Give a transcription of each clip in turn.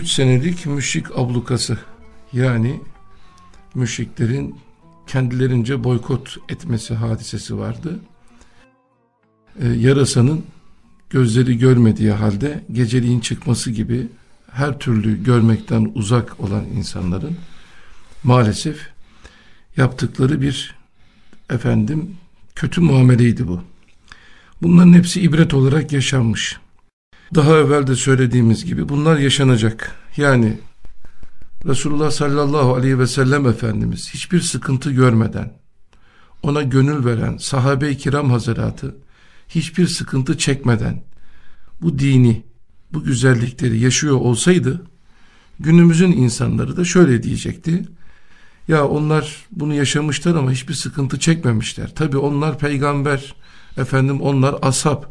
Üç senelik müşrik ablukası yani müşriklerin kendilerince boykot etmesi hadisesi vardı. Ee, yarasanın gözleri görmediği halde geceliğin çıkması gibi her türlü görmekten uzak olan insanların maalesef yaptıkları bir efendim kötü muameleydi bu. Bunların hepsi ibret olarak yaşanmış. Daha evvel de söylediğimiz gibi bunlar yaşanacak. Yani Resulullah sallallahu aleyhi ve sellem Efendimiz hiçbir sıkıntı görmeden ona gönül veren sahabe-i kiram hazaratı hiçbir sıkıntı çekmeden bu dini, bu güzellikleri yaşıyor olsaydı günümüzün insanları da şöyle diyecekti. Ya onlar bunu yaşamışlar ama hiçbir sıkıntı çekmemişler. Tabi onlar peygamber, efendim onlar ashab.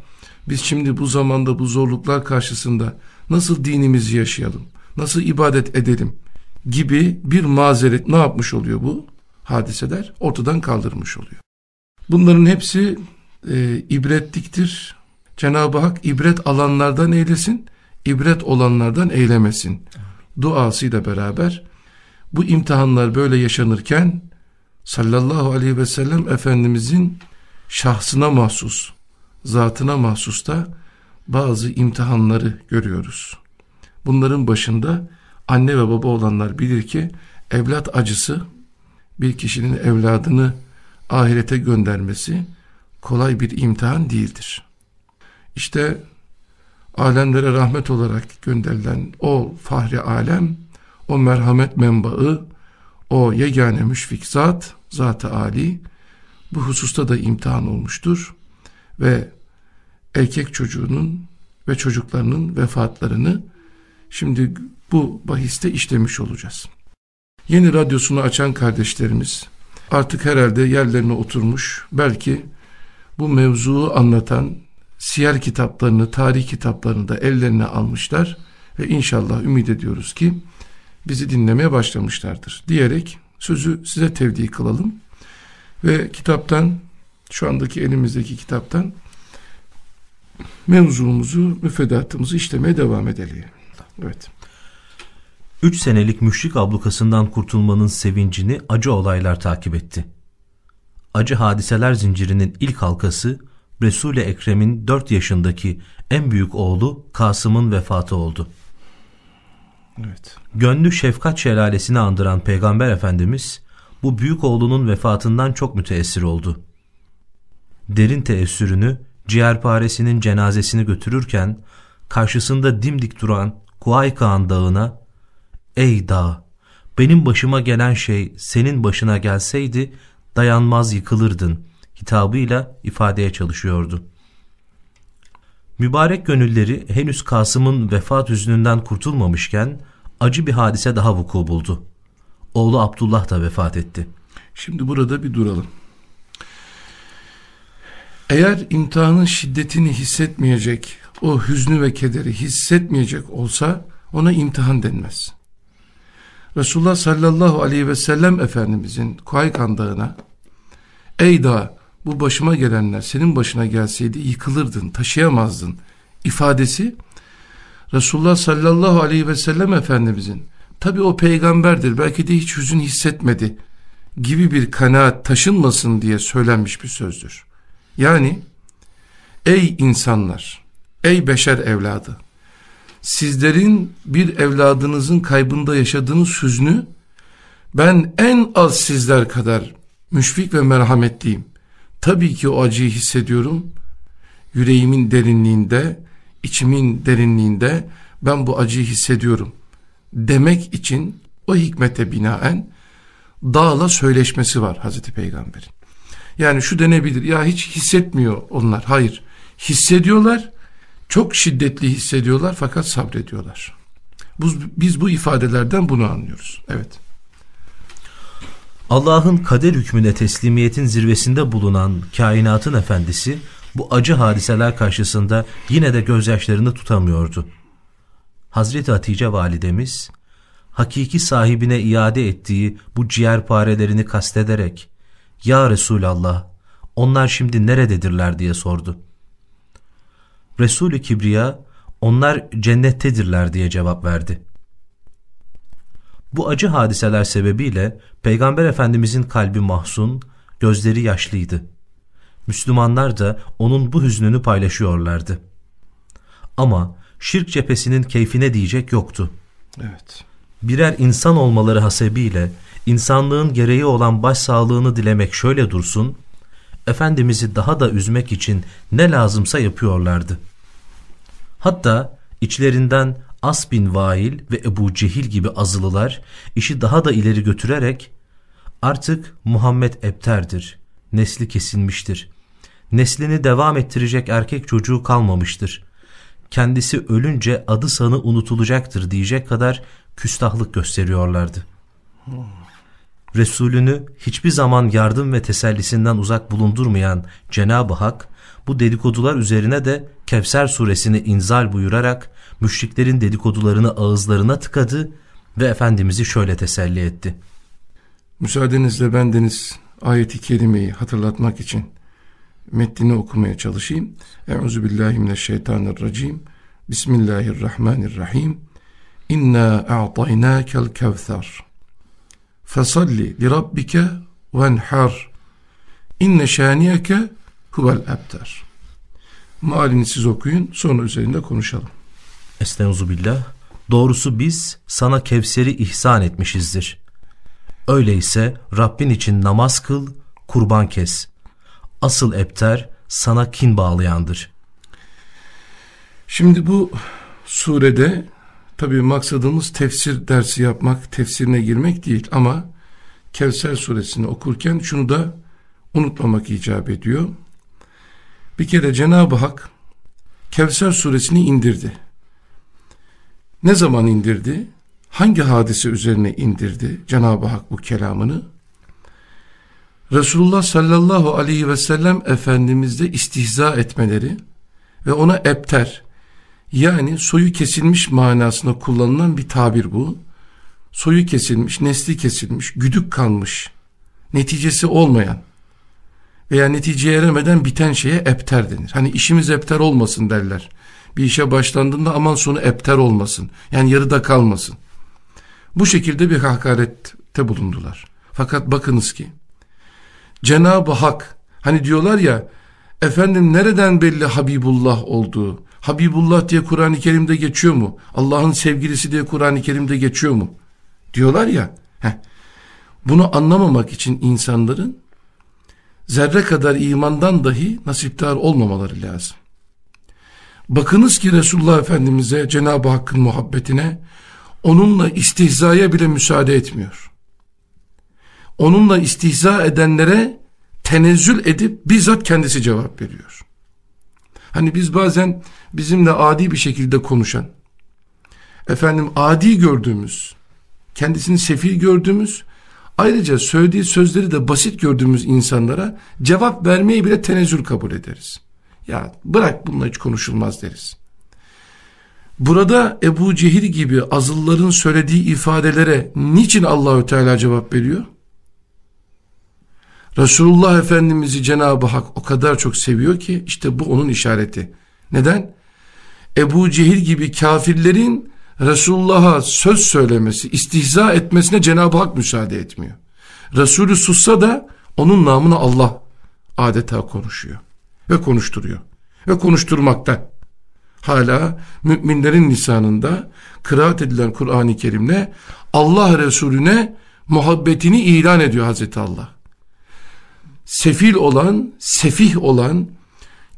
Biz şimdi bu zamanda bu zorluklar karşısında nasıl dinimizi yaşayalım, nasıl ibadet edelim gibi bir mazeret ne yapmış oluyor bu hadiseler? Ortadan kaldırmış oluyor. Bunların hepsi e, ibretliktir. Cenab-ı Hak ibret alanlardan eylesin, ibret olanlardan eylemesin. Duasıyla beraber bu imtihanlar böyle yaşanırken sallallahu aleyhi ve sellem Efendimizin şahsına mahsus, zatına mahsus da bazı imtihanları görüyoruz. Bunların başında anne ve baba olanlar bilir ki evlat acısı bir kişinin evladını ahirete göndermesi kolay bir imtihan değildir. İşte alemlere rahmet olarak gönderilen o fahri alem, o merhamet menbaı, o yegane müşfik zat, zat-ı Ali bu hususta da imtihan olmuştur ve erkek çocuğunun ve çocuklarının vefatlarını şimdi bu bahiste işlemiş olacağız. Yeni radyosunu açan kardeşlerimiz artık herhalde yerlerine oturmuş belki bu mevzuu anlatan siyer kitaplarını, tarih kitaplarını da ellerine almışlar ve inşallah ümit ediyoruz ki bizi dinlemeye başlamışlardır diyerek sözü size tevdi kılalım ve kitaptan şu andaki elimizdeki kitaptan mevzumuzu, müfredatımızı işlemeye devam edelim. Evet. Üç senelik müşrik ablukasından kurtulmanın sevincini acı olaylar takip etti. Acı hadiseler zincirinin ilk halkası Resul-i Ekrem'in 4 yaşındaki en büyük oğlu Kasım'ın vefatı oldu. Evet. Gönlü şefkat şelalesini andıran Peygamber Efendimiz bu büyük oğlunun vefatından çok müteessir oldu. Derin teessürünü ciğerparesinin cenazesini götürürken karşısında dimdik duran Kuaykaan dağına ''Ey dağ, benim başıma gelen şey senin başına gelseydi dayanmaz yıkılırdın.'' hitabıyla ifadeye çalışıyordu. Mübarek gönülleri henüz Kasım'ın vefat hüznünden kurtulmamışken acı bir hadise daha vuku buldu. Oğlu Abdullah da vefat etti. Şimdi burada bir duralım. Eğer imtihanın şiddetini hissetmeyecek, o hüznü ve kederi hissetmeyecek olsa ona imtihan denmez. Resulullah sallallahu aleyhi ve sellem Efendimizin Kuaykan Dağı'na Ey dağ bu başıma gelenler senin başına gelseydi yıkılırdın, taşıyamazdın ifadesi Resulullah sallallahu aleyhi ve sellem Efendimizin tabi o peygamberdir belki de hiç hüzün hissetmedi gibi bir kanaat taşınmasın diye söylenmiş bir sözdür. Yani ey insanlar, ey beşer evladı sizlerin bir evladınızın kaybında yaşadığınız hüznü ben en az sizler kadar müşfik ve merhametliyim. Tabii ki o acıyı hissediyorum. Yüreğimin derinliğinde, içimin derinliğinde ben bu acıyı hissediyorum. Demek için o hikmete binaen dağla söyleşmesi var Hazreti Peygamber'in. Yani şu denebilir ya hiç hissetmiyor onlar. Hayır hissediyorlar çok şiddetli hissediyorlar fakat sabrediyorlar. Biz, bu ifadelerden bunu anlıyoruz. Evet. Allah'ın kader hükmüne teslimiyetin zirvesinde bulunan kainatın efendisi bu acı hadiseler karşısında yine de gözyaşlarını tutamıyordu. Hazreti Hatice validemiz hakiki sahibine iade ettiği bu ciğerparelerini kastederek ''Ya Resulallah onlar şimdi nerededirler?'' diye sordu. Resulü Kibriya onlar cennettedirler diye cevap verdi. Bu acı hadiseler sebebiyle Peygamber Efendimizin kalbi mahzun, gözleri yaşlıydı. Müslümanlar da onun bu hüznünü paylaşıyorlardı. Ama şirk cephesinin keyfine diyecek yoktu. Evet. Birer insan olmaları hasebiyle insanlığın gereği olan başsağlığını dilemek şöyle dursun, Efendimiz'i daha da üzmek için ne lazımsa yapıyorlardı. Hatta içlerinden As bin Vail ve Ebu Cehil gibi azılılar işi daha da ileri götürerek artık Muhammed ebterdir, nesli kesilmiştir. Neslini devam ettirecek erkek çocuğu kalmamıştır. Kendisi ölünce adı sanı unutulacaktır diyecek kadar küstahlık gösteriyorlardı. Resulünü hiçbir zaman yardım ve tesellisinden uzak bulundurmayan Cenab-ı Hak bu dedikodular üzerine de Kevser suresini inzal buyurarak müşriklerin dedikodularını ağızlarına tıkadı ve Efendimiz'i şöyle teselli etti. Müsaadenizle bendeniz ayeti kerimeyi hatırlatmak için metnini okumaya çalışayım. Euzubillahimineşşeytanirracim. Bismillahirrahmanirrahim. İnna a'taynâkel kevser. Fesalli li rabbike venhar. İnne şâniyeke huvel ebter. Malini siz okuyun sonra üzerinde konuşalım. Estağfirullah. Doğrusu biz sana Kevser'i ihsan etmişizdir. Öyleyse Rabbin için namaz kıl, kurban kes. Asıl ebter sana kin bağlayandır. Şimdi bu surede tabii maksadımız tefsir dersi yapmak, tefsirine girmek değil ama Kevser suresini okurken şunu da unutmamak icap ediyor. Bir kere Cenab-ı Hak Kevser suresini indirdi. Ne zaman indirdi? Hangi hadise üzerine indirdi Cenab-ı Hak bu kelamını? Resulullah sallallahu aleyhi ve sellem Efendimiz'de istihza etmeleri ve ona epter yani soyu kesilmiş manasında kullanılan bir tabir bu. Soyu kesilmiş, nesli kesilmiş, güdük kalmış, neticesi olmayan veya neticeye eremeden biten şeye epter denir. Hani işimiz epter olmasın derler. Bir işe başlandığında aman sonu epter olmasın. Yani yarıda kalmasın. Bu şekilde bir hakarette bulundular. Fakat bakınız ki Cenab-ı Hak hani diyorlar ya efendim nereden belli Habibullah olduğu? Habibullah diye Kur'an-ı Kerim'de geçiyor mu? Allah'ın sevgilisi diye Kur'an-ı Kerim'de geçiyor mu? Diyorlar ya. Heh. Bunu anlamamak için insanların zerre kadar imandan dahi nasiptar olmamaları lazım. Bakınız ki Resulullah Efendimiz'e Cenab-ı Hakk'ın muhabbetine onunla istihzaya bile müsaade etmiyor. Onunla istihza edenlere tenezzül edip bizzat kendisi cevap veriyor. Hani biz bazen bizimle adi bir şekilde konuşan, efendim adi gördüğümüz, kendisini sefil gördüğümüz, ayrıca söylediği sözleri de basit gördüğümüz insanlara cevap vermeyi bile tenezzül kabul ederiz. Ya bırak bununla hiç konuşulmaz deriz. Burada Ebu Cehil gibi azılların söylediği ifadelere niçin Allahü Teala cevap veriyor? Resulullah Efendimiz'i Cenab-ı Hak o kadar çok seviyor ki işte bu onun işareti. Neden? Ebu Cehil gibi kafirlerin Resulullah'a söz söylemesi, istihza etmesine Cenab-ı Hak müsaade etmiyor. Resulü sussa da onun namına Allah adeta konuşuyor ve konuşturuyor ve konuşturmakta. Hala müminlerin lisanında kıraat edilen Kur'an-ı Kerim'le Allah Resulüne muhabbetini ilan ediyor Hazreti Allah. Sefil olan, sefih olan,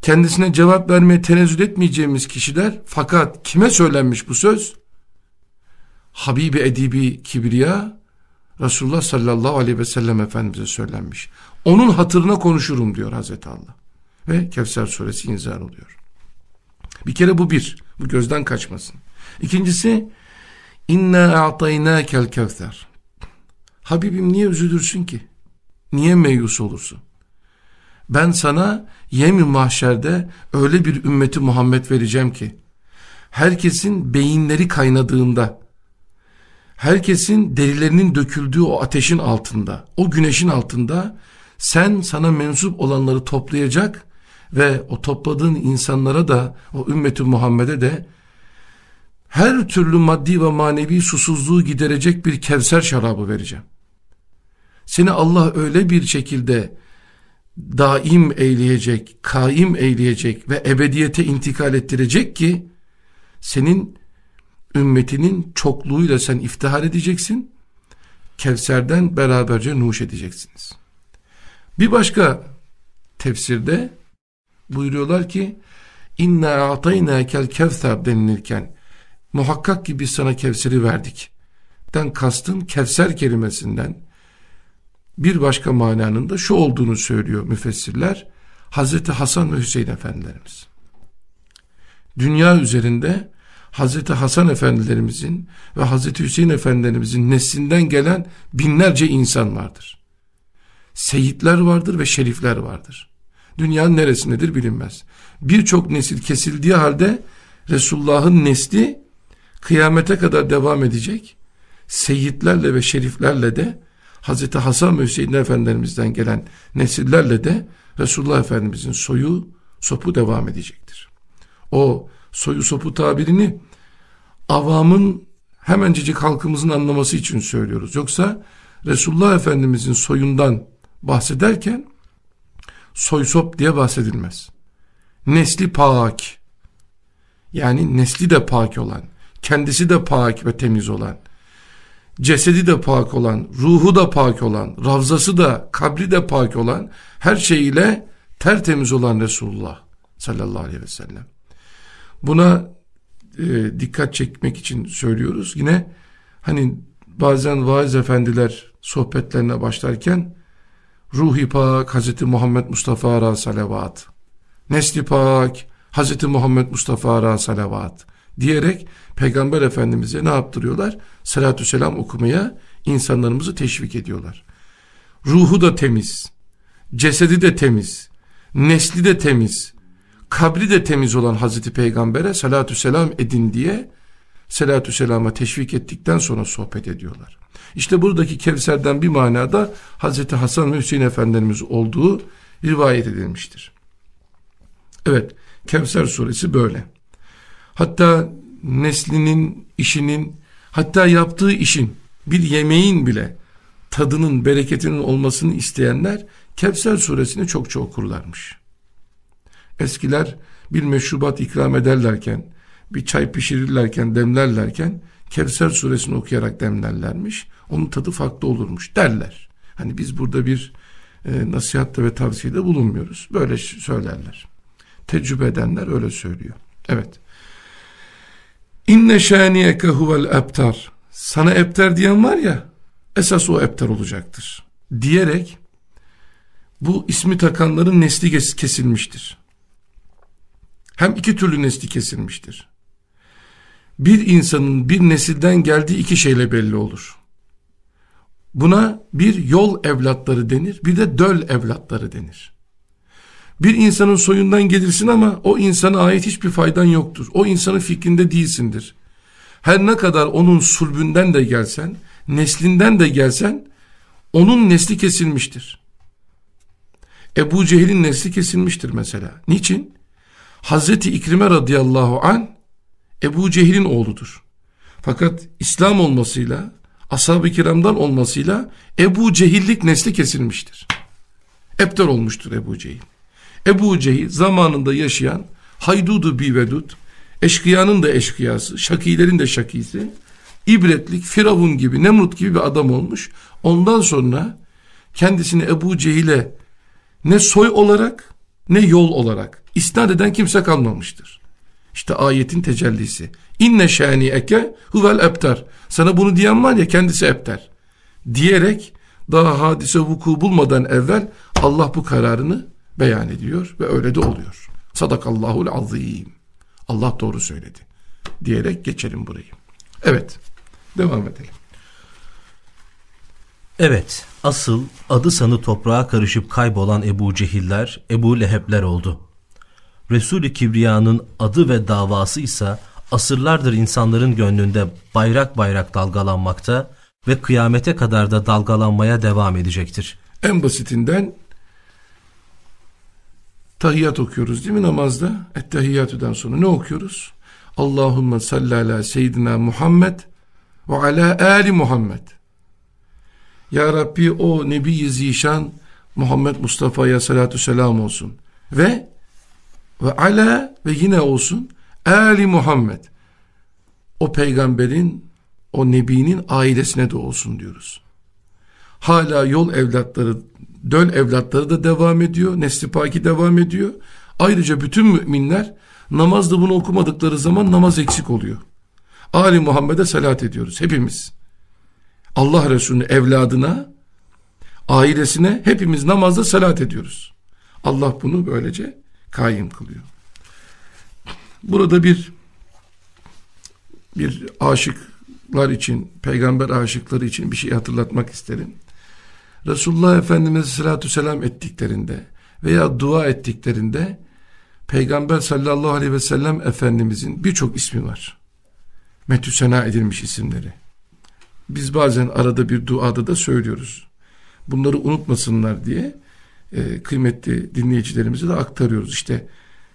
kendisine cevap vermeye tenezzül etmeyeceğimiz kişiler fakat kime söylenmiş bu söz? Habibi Edibi Kibriya Resulullah sallallahu aleyhi ve sellem Efendimiz'e söylenmiş. Onun hatırına konuşurum diyor Hazreti Allah. Ve Kevser suresi inzar oluyor. Bir kere bu bir. Bu gözden kaçmasın. İkincisi inna a'taynâkel kevser. Habibim niye üzülürsün ki? Niye meyus olursun? Ben sana yemi mahşerde öyle bir ümmeti Muhammed vereceğim ki herkesin beyinleri kaynadığında herkesin derilerinin döküldüğü o ateşin altında o güneşin altında sen sana mensup olanları toplayacak ve o topladığın insanlara da o ümmeti Muhammed'e de her türlü maddi ve manevi susuzluğu giderecek bir kevser şarabı vereceğim. Seni Allah öyle bir şekilde daim eyleyecek, kaim eyleyecek ve ebediyete intikal ettirecek ki senin ümmetinin çokluğuyla sen iftihar edeceksin. Kevser'den beraberce nuş edeceksiniz. Bir başka tefsirde buyuruyorlar ki inna atayna kel kevser denilirken muhakkak ki biz sana Kevser'i verdik. Den kastın Kevser kelimesinden bir başka mananın da şu olduğunu söylüyor müfessirler. Hazreti Hasan ve Hüseyin efendilerimiz. Dünya üzerinde Hazreti Hasan efendilerimizin ve Hazreti Hüseyin efendilerimizin neslinden gelen binlerce insan vardır. Seyitler vardır ve şerifler vardır. Dünyanın neresindedir bilinmez. Birçok nesil kesildiği halde Resulullah'ın nesli kıyamete kadar devam edecek. Seyitlerle ve şeriflerle de Hazreti Hasan ve Hüseyin Efendilerimizden gelen nesillerle de Resulullah Efendimizin soyu sopu devam edecektir. O soyu sopu tabirini avamın hemencecik halkımızın anlaması için söylüyoruz. Yoksa Resulullah Efendimizin soyundan bahsederken soy sop diye bahsedilmez. Nesli pak yani nesli de pak olan kendisi de pak ve temiz olan cesedi de pak olan, ruhu da pak olan, ravzası da, kabri de pak olan, her şeyiyle tertemiz olan Resulullah sallallahu aleyhi ve sellem. Buna e, dikkat çekmek için söylüyoruz. Yine hani bazen vaiz efendiler sohbetlerine başlarken Ruhi Pak Hazreti Muhammed Mustafa Ara Salavat Nesli Pak Hazreti Muhammed Mustafa Ara Salavat diyerek Peygamber Efendimiz'e ne yaptırıyorlar? Salatü selam okumaya insanlarımızı teşvik ediyorlar. Ruhu da temiz, cesedi de temiz, nesli de temiz, kabri de temiz olan Hazreti Peygamber'e salatü selam edin diye salatü selama teşvik ettikten sonra sohbet ediyorlar. İşte buradaki Kevser'den bir manada Hazreti Hasan ve Hüseyin Efendimiz olduğu rivayet edilmiştir. Evet, Kevser suresi böyle. Hatta neslinin, işinin, hatta yaptığı işin, bir yemeğin bile tadının, bereketinin olmasını isteyenler Kevser suresini çok çok okurlarmış. Eskiler bir meşrubat ikram ederlerken, bir çay pişirirlerken, demlerlerken Kevser suresini okuyarak demlerlermiş. Onun tadı farklı olurmuş derler. Hani biz burada bir e, nasihatta ve tavsiyede bulunmuyoruz. Böyle söylerler. Tecrübe edenler öyle söylüyor. Evet. İnne şaniyeke huvel ebtar. Sana ebter diyen var ya, esas o ebter olacaktır. Diyerek, bu ismi takanların nesli kesilmiştir. Hem iki türlü nesli kesilmiştir. Bir insanın bir nesilden geldiği iki şeyle belli olur. Buna bir yol evlatları denir, bir de döl evlatları denir. Bir insanın soyundan gelirsin ama o insana ait hiçbir faydan yoktur. O insanın fikrinde değilsindir. Her ne kadar onun sulbünden de gelsen, neslinden de gelsen, onun nesli kesilmiştir. Ebu Cehil'in nesli kesilmiştir mesela. Niçin? Hazreti İkrime radıyallahu an Ebu Cehil'in oğludur. Fakat İslam olmasıyla, ashab-ı kiramdan olmasıyla Ebu Cehillik nesli kesilmiştir. Epter olmuştur Ebu Cehil. Ebu Cehil zamanında yaşayan haydudu bivedud, eşkıyanın da eşkıyası, şakilerin de şakisi, ibretlik, Firavun gibi, Nemrut gibi bir adam olmuş. Ondan sonra kendisini Ebu Cehil'e ne soy olarak ne yol olarak isnat eden kimse kalmamıştır. İşte ayetin tecellisi. İnne şani eke huvel ebter. Sana bunu diyen var ya kendisi ebter. Diyerek daha hadise vuku bulmadan evvel Allah bu kararını beyan ediyor ve öyle de oluyor. Sadakallahul azim. Allah doğru söyledi. Diyerek geçelim burayı. Evet. Devam edelim. Evet, asıl adı sanı toprağa karışıp kaybolan Ebu Cehiller, Ebu Lehebler oldu. Resul-i Kibriya'nın adı ve davası ise asırlardır insanların gönlünde bayrak bayrak dalgalanmakta ve kıyamete kadar da dalgalanmaya devam edecektir. En basitinden tahiyyat okuyoruz değil mi namazda? Ettehiyyatüden sonra ne okuyoruz? Allahümme salli ala seyyidina Muhammed ve ala ali Muhammed. Ya Rabbi o Nebi-i Zişan Muhammed Mustafa'ya salatu selam olsun. Ve ve ala ve yine olsun Ali Muhammed. O peygamberin, o nebinin ailesine de olsun diyoruz. Hala yol evlatları, döl evlatları da devam ediyor. Nesli paki devam ediyor. Ayrıca bütün müminler namazda bunu okumadıkları zaman namaz eksik oluyor. Ali Muhammed'e salat ediyoruz hepimiz. Allah Resulü'nün evladına, ailesine hepimiz namazda salat ediyoruz. Allah bunu böylece kaim kılıyor. Burada bir bir aşıklar için, peygamber aşıkları için bir şey hatırlatmak isterim. Resulullah Efendimiz salatu selam ettiklerinde veya dua ettiklerinde Peygamber sallallahu aleyhi ve sellem Efendimizin birçok ismi var. Metüsena edilmiş isimleri. Biz bazen arada bir duada da söylüyoruz. Bunları unutmasınlar diye e, kıymetli dinleyicilerimize de aktarıyoruz. İşte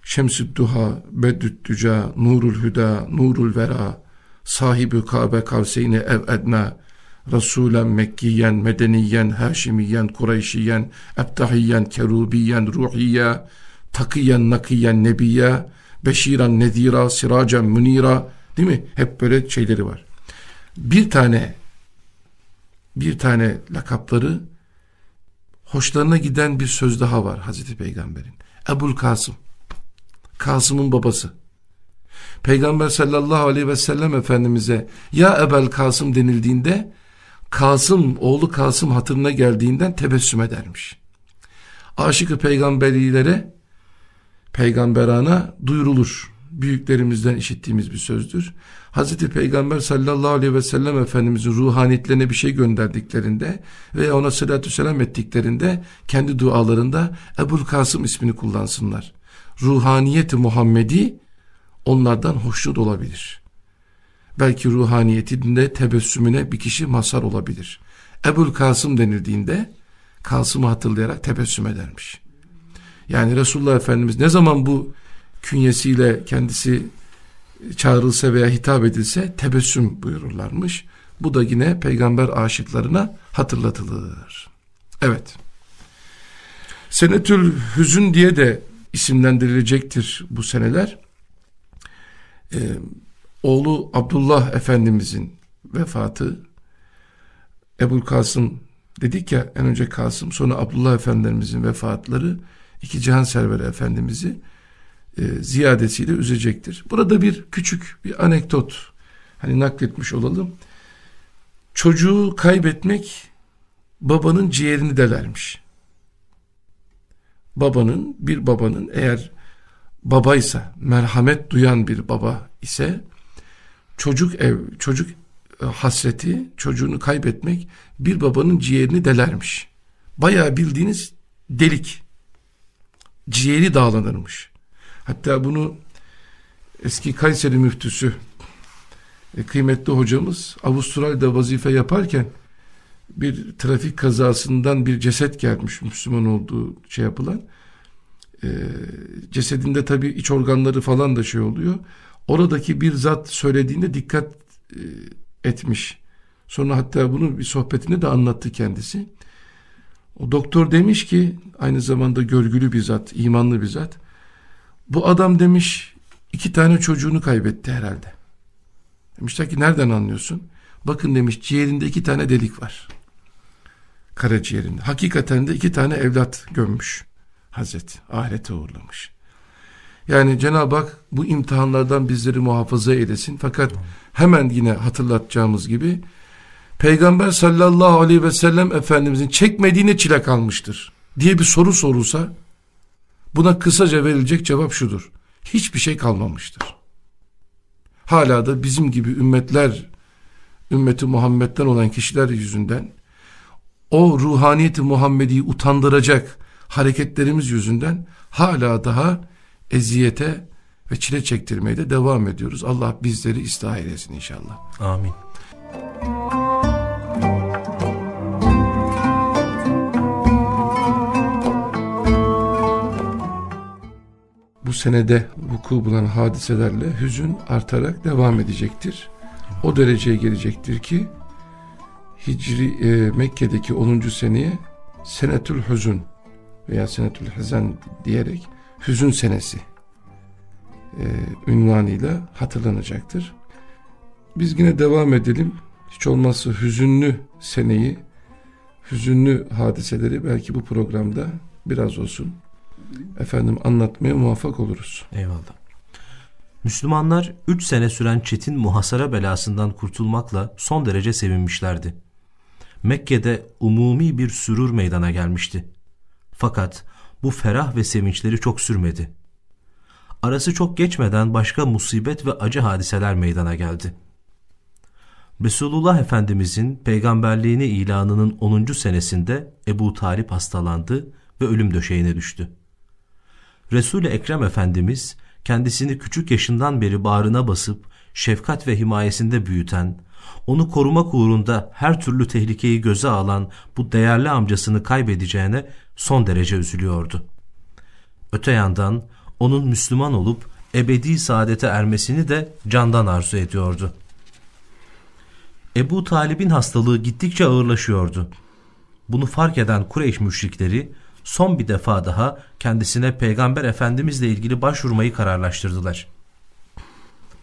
Şemsü Duha, Beddüt Nurul Hüda, Nurul Vera, Sahibi Kabe Kavseyni Ev Edna, Resulen Mekkiyen, Medeniyen, Haşimiyen, Kureyşiyen, Ebtahiyen, Kerubiyen, Ruhiye, Takiyen, Nakiyen, Nebiye, Beşiran, Nedira, Siracen, Münira, değil mi? Hep böyle şeyleri var. Bir tane, bir tane lakapları, hoşlarına giden bir söz daha var Hazreti Peygamber'in. Ebul Kasım. Kasım'ın babası. Peygamber sallallahu aleyhi ve sellem Efendimiz'e ya Ebel Kasım denildiğinde Kasım, oğlu Kasım hatırına geldiğinden tebessüm edermiş. Aşık-ı peygamberilere peygamberana duyurulur. Büyüklerimizden işittiğimiz bir sözdür. Hazreti Peygamber sallallahu aleyhi ve sellem Efendimizin ruhaniyetlerine bir şey gönderdiklerinde veya ona salatü selam ettiklerinde kendi dualarında Ebul Kasım ismini kullansınlar. Ruhaniyeti Muhammedi onlardan hoşnut olabilir. Belki ruhaniyetinde tebessümüne bir kişi mazhar olabilir. Ebul Kasım denildiğinde Kasım'ı hatırlayarak tebessüm edermiş. Yani Resulullah Efendimiz ne zaman bu künyesiyle kendisi çağrılsa veya hitap edilse tebessüm buyururlarmış. Bu da yine peygamber aşıklarına hatırlatılır. Evet. Senetül Hüzün diye de isimlendirilecektir bu seneler. Ee, oğlu Abdullah Efendimizin vefatı Ebul Kasım dedik ya en önce Kasım sonra Abdullah Efendimizin vefatları iki cihan serveri Efendimiz'i e, ziyadesiyle üzecektir. Burada bir küçük bir anekdot hani nakletmiş olalım. Çocuğu kaybetmek babanın ciğerini delermiş. Babanın bir babanın eğer babaysa merhamet duyan bir baba ise çocuk ev çocuk e, hasreti çocuğunu kaybetmek bir babanın ciğerini delermiş. Bayağı bildiğiniz delik ciğeri dağlanırmış. Hatta bunu eski Kayseri müftüsü e, kıymetli hocamız Avustralya'da vazife yaparken bir trafik kazasından bir ceset gelmiş Müslüman olduğu şey yapılan. E, cesedinde tabi iç organları falan da şey oluyor. Oradaki bir zat söylediğinde dikkat e, etmiş. Sonra hatta bunu bir sohbetinde de anlattı kendisi. O doktor demiş ki aynı zamanda görgülü bir zat, imanlı bir zat. Bu adam demiş iki tane çocuğunu kaybetti herhalde. Demişler ki nereden anlıyorsun? Bakın demiş ciğerinde iki tane delik var. Karaciğerinde. Hakikaten de iki tane evlat gömmüş. Hazreti ahirete uğurlamış. Yani Cenab-ı Hak bu imtihanlardan bizleri muhafaza eylesin. Fakat hemen yine hatırlatacağımız gibi Peygamber sallallahu aleyhi ve sellem Efendimizin çekmediğine çile kalmıştır diye bir soru sorulsa buna kısaca verilecek cevap şudur. Hiçbir şey kalmamıştır. Hala da bizim gibi ümmetler, ümmeti Muhammed'den olan kişiler yüzünden o ruhaniyeti Muhammedi'yi utandıracak hareketlerimiz yüzünden hala daha eziyete ve çile çektirmeye de devam ediyoruz. Allah bizleri ıslah eylesin inşallah. Amin. senede vuku bulan hadiselerle hüzün artarak devam edecektir. O dereceye gelecektir ki Hicri e, Mekke'deki 10. seneye senetül hüzün veya senetül hezen diyerek hüzün senesi e, ünvanıyla hatırlanacaktır. Biz yine devam edelim. Hiç olmazsa hüzünlü seneyi, hüzünlü hadiseleri belki bu programda biraz olsun efendim anlatmaya muvaffak oluruz. Eyvallah. Müslümanlar 3 sene süren çetin muhasara belasından kurtulmakla son derece sevinmişlerdi. Mekke'de umumi bir sürur meydana gelmişti. Fakat bu ferah ve sevinçleri çok sürmedi. Arası çok geçmeden başka musibet ve acı hadiseler meydana geldi. Resulullah Efendimizin peygamberliğini ilanının 10. senesinde Ebu Talip hastalandı ve ölüm döşeğine düştü. Resul-i Ekrem Efendimiz kendisini küçük yaşından beri bağrına basıp şefkat ve himayesinde büyüten, onu korumak uğrunda her türlü tehlikeyi göze alan bu değerli amcasını kaybedeceğine son derece üzülüyordu. Öte yandan onun Müslüman olup ebedi saadete ermesini de candan arzu ediyordu. Ebu Talib'in hastalığı gittikçe ağırlaşıyordu. Bunu fark eden Kureyş müşrikleri son bir defa daha kendisine Peygamber Efendimizle ilgili başvurmayı kararlaştırdılar.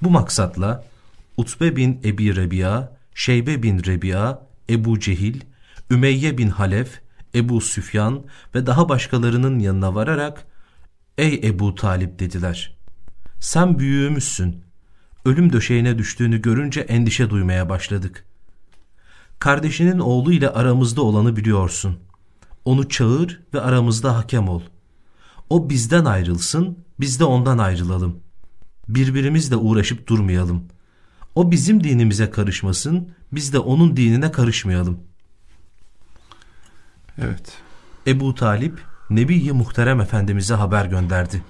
Bu maksatla Utbe bin Ebi Rebiya, Şeybe bin Rebiya, Ebu Cehil, Ümeyye bin Halef, Ebu Süfyan ve daha başkalarının yanına vararak Ey Ebu Talip dediler. Sen büyüğümüzsün. Ölüm döşeğine düştüğünü görünce endişe duymaya başladık. Kardeşinin oğlu ile aramızda olanı biliyorsun. Onu çağır ve aramızda hakem ol. O bizden ayrılsın, biz de ondan ayrılalım. Birbirimizle uğraşıp durmayalım. O bizim dinimize karışmasın, biz de onun dinine karışmayalım. Evet. Ebu Talip, Nebi-i Muhterem Efendimiz'e haber gönderdi.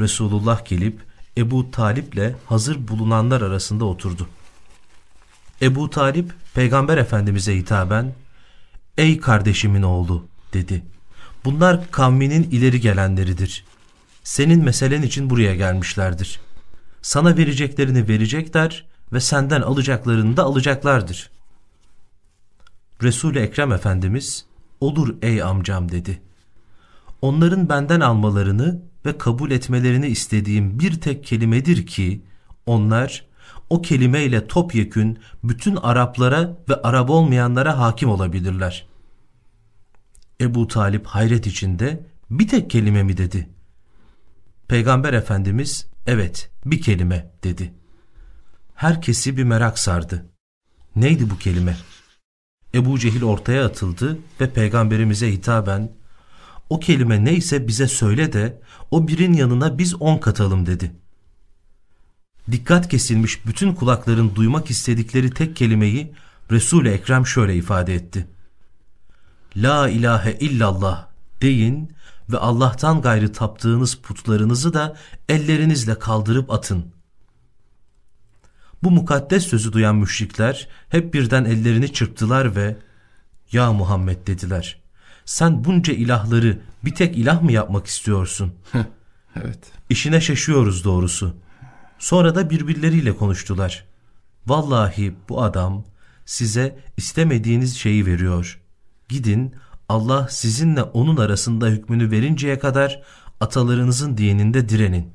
Resulullah gelip Ebu Talip'le hazır bulunanlar arasında oturdu. Ebu Talip, Peygamber Efendimiz'e hitaben, Ey kardeşimin oğlu dedi. Bunlar kavminin ileri gelenleridir. Senin meselen için buraya gelmişlerdir. Sana vereceklerini verecekler ve senden alacaklarını da alacaklardır. Resul-i Ekrem Efendimiz, olur ey amcam dedi. Onların benden almalarını ve kabul etmelerini istediğim bir tek kelimedir ki, onlar o kelimeyle topyekün bütün Araplara ve Arap olmayanlara hakim olabilirler. Ebu Talip hayret içinde bir tek kelime mi dedi. Peygamber Efendimiz evet bir kelime dedi. Herkesi bir merak sardı. Neydi bu kelime? Ebu Cehil ortaya atıldı ve peygamberimize hitaben o kelime neyse bize söyle de o birin yanına biz on katalım dedi. Dikkat kesilmiş bütün kulakların duymak istedikleri tek kelimeyi Resul-i Ekrem şöyle ifade etti. La ilahe illallah deyin ve Allah'tan gayrı taptığınız putlarınızı da ellerinizle kaldırıp atın. Bu mukaddes sözü duyan müşrikler hep birden ellerini çırptılar ve Ya Muhammed dediler. Sen bunca ilahları bir tek ilah mı yapmak istiyorsun? evet. İşine şaşıyoruz doğrusu. Sonra da birbirleriyle konuştular. Vallahi bu adam size istemediğiniz şeyi veriyor. Gidin Allah sizinle onun arasında hükmünü verinceye kadar atalarınızın dininde direnin.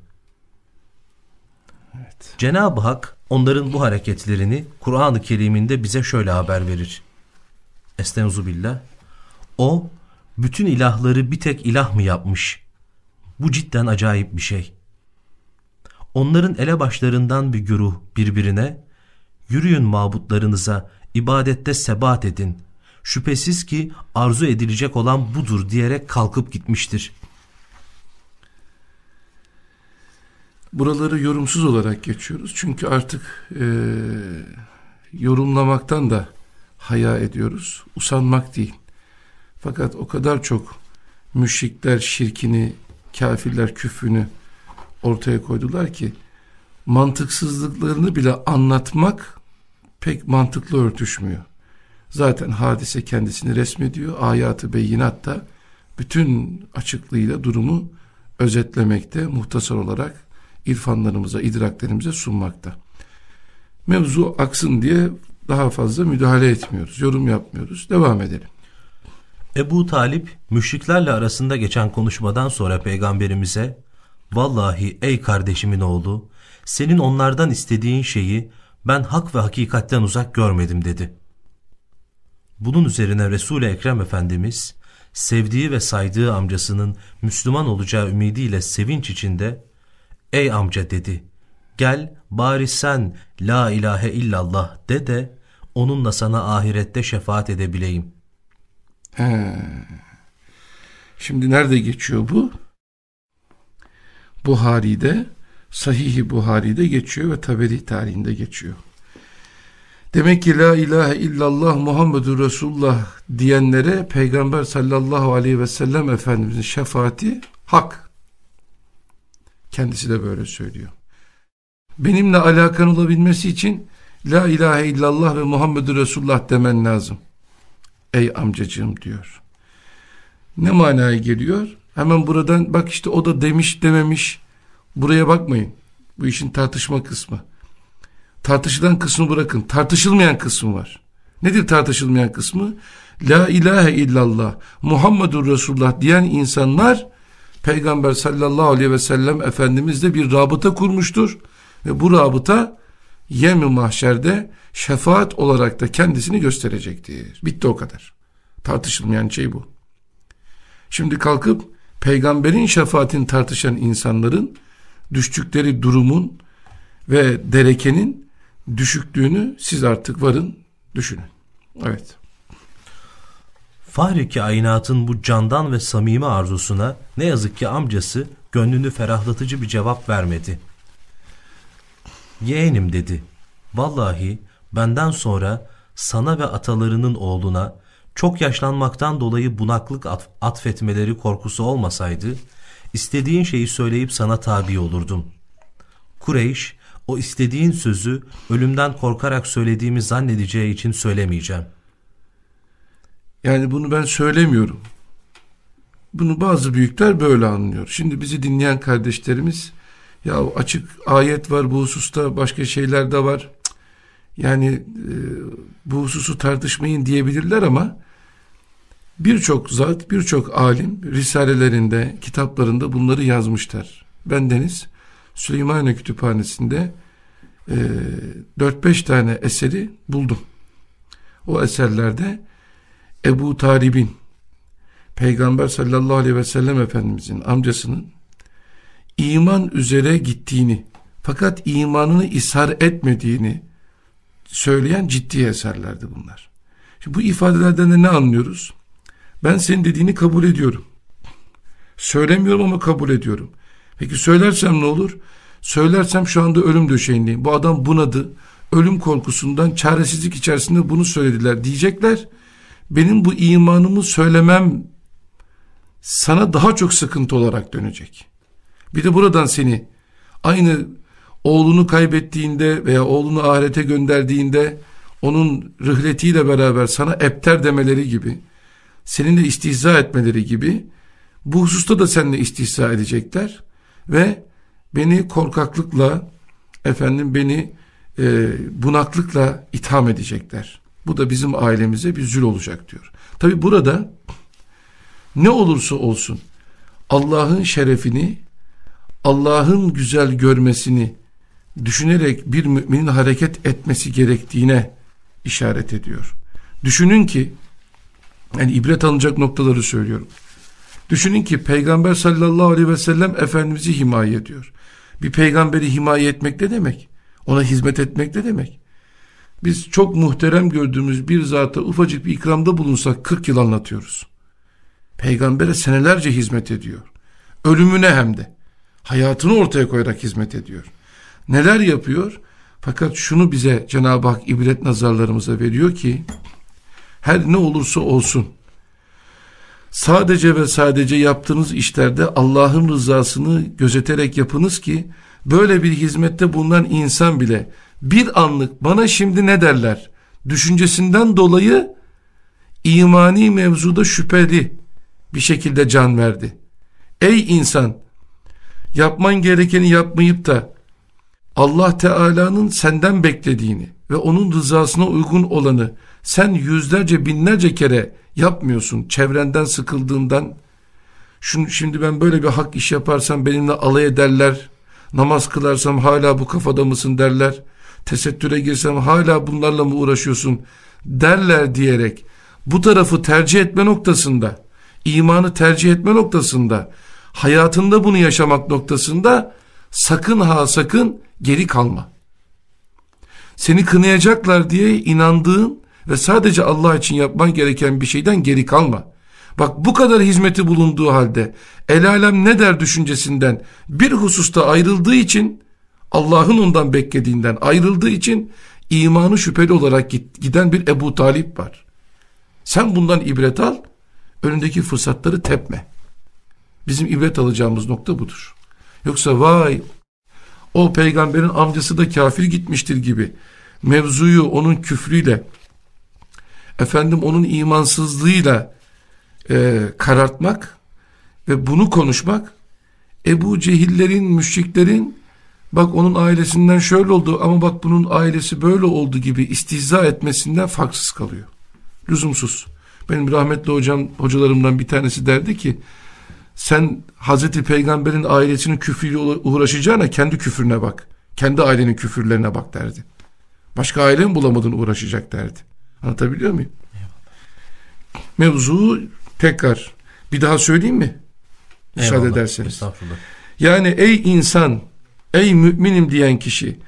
Evet. Cenab-ı Hak onların bu hareketlerini Kur'an-ı Kerim'inde bize şöyle haber verir. Estenzu billah. O bütün ilahları bir tek ilah mı yapmış? Bu cidden acayip bir şey. Onların elebaşlarından bir güruh birbirine, yürüyün mabutlarınıza, ibadette sebat edin. Şüphesiz ki arzu edilecek olan budur diyerek kalkıp gitmiştir. Buraları yorumsuz olarak geçiyoruz. Çünkü artık e, yorumlamaktan da haya ediyoruz. Usanmak değil. Fakat o kadar çok müşrikler şirkini, kafirler küfrünü ortaya koydular ki mantıksızlıklarını bile anlatmak pek mantıklı örtüşmüyor. Zaten hadise kendisini resmediyor. Ayatı beyinatta bütün açıklığıyla durumu özetlemekte, muhtasar olarak irfanlarımıza, idraklerimize sunmakta. Mevzu aksın diye daha fazla müdahale etmiyoruz, yorum yapmıyoruz. Devam edelim. Ebu Talip müşriklerle arasında geçen konuşmadan sonra peygamberimize Vallahi ey kardeşimin oğlu senin onlardan istediğin şeyi ben hak ve hakikatten uzak görmedim dedi. Bunun üzerine Resul-i Ekrem Efendimiz sevdiği ve saydığı amcasının Müslüman olacağı ümidiyle sevinç içinde ''Ey amca'' dedi. ''Gel bari sen la ilahe illallah de de onunla sana ahirette şefaat edebileyim.'' He. Şimdi nerede geçiyor bu? Buhari'de, Sahih-i Buhari'de geçiyor ve Taberi tarihinde geçiyor. Demek ki la ilahe illallah Muhammedur Resulullah diyenlere Peygamber sallallahu aleyhi ve sellem Efendimizin şefaati hak. Kendisi de böyle söylüyor. Benimle alakan olabilmesi için la ilahe illallah ve Muhammedur Resulullah demen lazım. Ey amcacığım diyor. Ne manaya geliyor? Hemen buradan bak işte o da demiş dememiş. Buraya bakmayın. Bu işin tartışma kısmı. Tartışılan kısmı bırakın. Tartışılmayan kısmı var. Nedir tartışılmayan kısmı? La ilahe illallah Muhammedur Resulullah diyen insanlar Peygamber sallallahu aleyhi ve sellem Efendimizle bir rabıta kurmuştur. Ve bu rabıta yem mahşerde şefaat olarak da kendisini gösterecektir. Bitti o kadar. Tartışılmayan şey bu. Şimdi kalkıp peygamberin şefaatini tartışan insanların düştükleri durumun ve derekenin düşüklüğünü siz artık varın düşünün. Evet. Fahri kainatın bu candan ve samimi arzusuna ne yazık ki amcası gönlünü ferahlatıcı bir cevap vermedi. Yeğenim dedi. Vallahi benden sonra sana ve atalarının oğluna çok yaşlanmaktan dolayı bunaklık atf atfetmeleri korkusu olmasaydı, istediğin şeyi söyleyip sana tabi olurdum. Kureyş, o istediğin sözü ölümden korkarak söylediğimi zannedeceği için söylemeyeceğim. Yani bunu ben söylemiyorum. Bunu bazı büyükler böyle anlıyor. Şimdi bizi dinleyen kardeşlerimiz ya açık ayet var bu hususta başka şeyler de var. Yani e, bu hususu tartışmayın diyebilirler ama birçok zat, birçok alim risalelerinde, kitaplarında bunları yazmışlar. Ben Deniz Süleymaniye Kütüphanesi'nde e, 4-5 tane eseri buldum. O eserlerde Ebu Talib'in Peygamber sallallahu aleyhi ve sellem Efendimizin amcasının iman üzere gittiğini fakat imanını ishar etmediğini söyleyen ciddi eserlerdi bunlar. Şimdi bu ifadelerden de ne anlıyoruz? Ben senin dediğini kabul ediyorum. Söylemiyorum ama kabul ediyorum. Peki söylersem ne olur? Söylersem şu anda ölüm döşeğindeyim. Bu adam bunadı. Ölüm korkusundan çaresizlik içerisinde bunu söylediler diyecekler. Benim bu imanımı söylemem sana daha çok sıkıntı olarak dönecek. Bir de buradan seni aynı oğlunu kaybettiğinde veya oğlunu ahirete gönderdiğinde onun rıhletiyle beraber sana epter demeleri gibi seninle istihza etmeleri gibi bu hususta da seninle istihza edecekler ve beni korkaklıkla efendim beni e, bunaklıkla itham edecekler. Bu da bizim ailemize bir zül olacak diyor. Tabi burada ne olursa olsun Allah'ın şerefini Allah'ın güzel görmesini düşünerek bir müminin hareket etmesi gerektiğine işaret ediyor. Düşünün ki yani ibret alınacak noktaları söylüyorum. Düşünün ki Peygamber sallallahu aleyhi ve sellem Efendimiz'i himaye ediyor. Bir peygamberi himaye etmek ne demek? Ona hizmet etmek ne demek? Biz çok muhterem gördüğümüz bir zata ufacık bir ikramda bulunsak 40 yıl anlatıyoruz. Peygambere senelerce hizmet ediyor. Ölümüne hem de. Hayatını ortaya koyarak hizmet ediyor. Neler yapıyor? Fakat şunu bize Cenab-ı Hak ibret nazarlarımıza veriyor ki her ne olursa olsun sadece ve sadece yaptığınız işlerde Allah'ın rızasını gözeterek yapınız ki böyle bir hizmette bulunan insan bile bir anlık bana şimdi ne derler? Düşüncesinden dolayı imani mevzuda şüpheli bir şekilde can verdi. Ey insan yapman gerekeni yapmayıp da Allah Teala'nın senden beklediğini ve onun rızasına uygun olanı sen yüzlerce binlerce kere yapmıyorsun çevrenden sıkıldığından. Şunu, şimdi ben böyle bir hak iş yaparsam benimle alay ederler namaz kılarsam hala bu kafada mısın derler tesettüre girsem hala bunlarla mı uğraşıyorsun derler diyerek bu tarafı tercih etme noktasında imanı tercih etme noktasında hayatında bunu yaşamak noktasında sakın ha sakın geri kalma. Seni kınayacaklar diye inandığın ve sadece Allah için yapman gereken bir şeyden geri kalma. Bak bu kadar hizmeti bulunduğu halde el alem ne der düşüncesinden bir hususta ayrıldığı için Allah'ın ondan beklediğinden ayrıldığı için imanı şüpheli olarak giden bir Ebu Talip var. Sen bundan ibret al, önündeki fırsatları tepme. Bizim ibret alacağımız nokta budur. Yoksa vay o peygamberin amcası da kafir gitmiştir gibi mevzuyu onun küfrüyle efendim onun imansızlığıyla e, karartmak ve bunu konuşmak Ebu Cehillerin, müşriklerin bak onun ailesinden şöyle oldu ama bak bunun ailesi böyle oldu gibi istihza etmesinden farksız kalıyor. Lüzumsuz. Benim rahmetli hocam hocalarımdan bir tanesi derdi ki sen Hazreti Peygamber'in ailesinin küfrüyle uğraşacağına kendi küfürüne bak. Kendi ailenin küfürlerine bak derdi. Başka aile mi bulamadın uğraşacak derdi. Anlatabiliyor muyum? Mevzu tekrar bir daha söyleyeyim mi? Müsaade Eyvallah. ederseniz. Yani ey insan, ey müminim diyen kişi,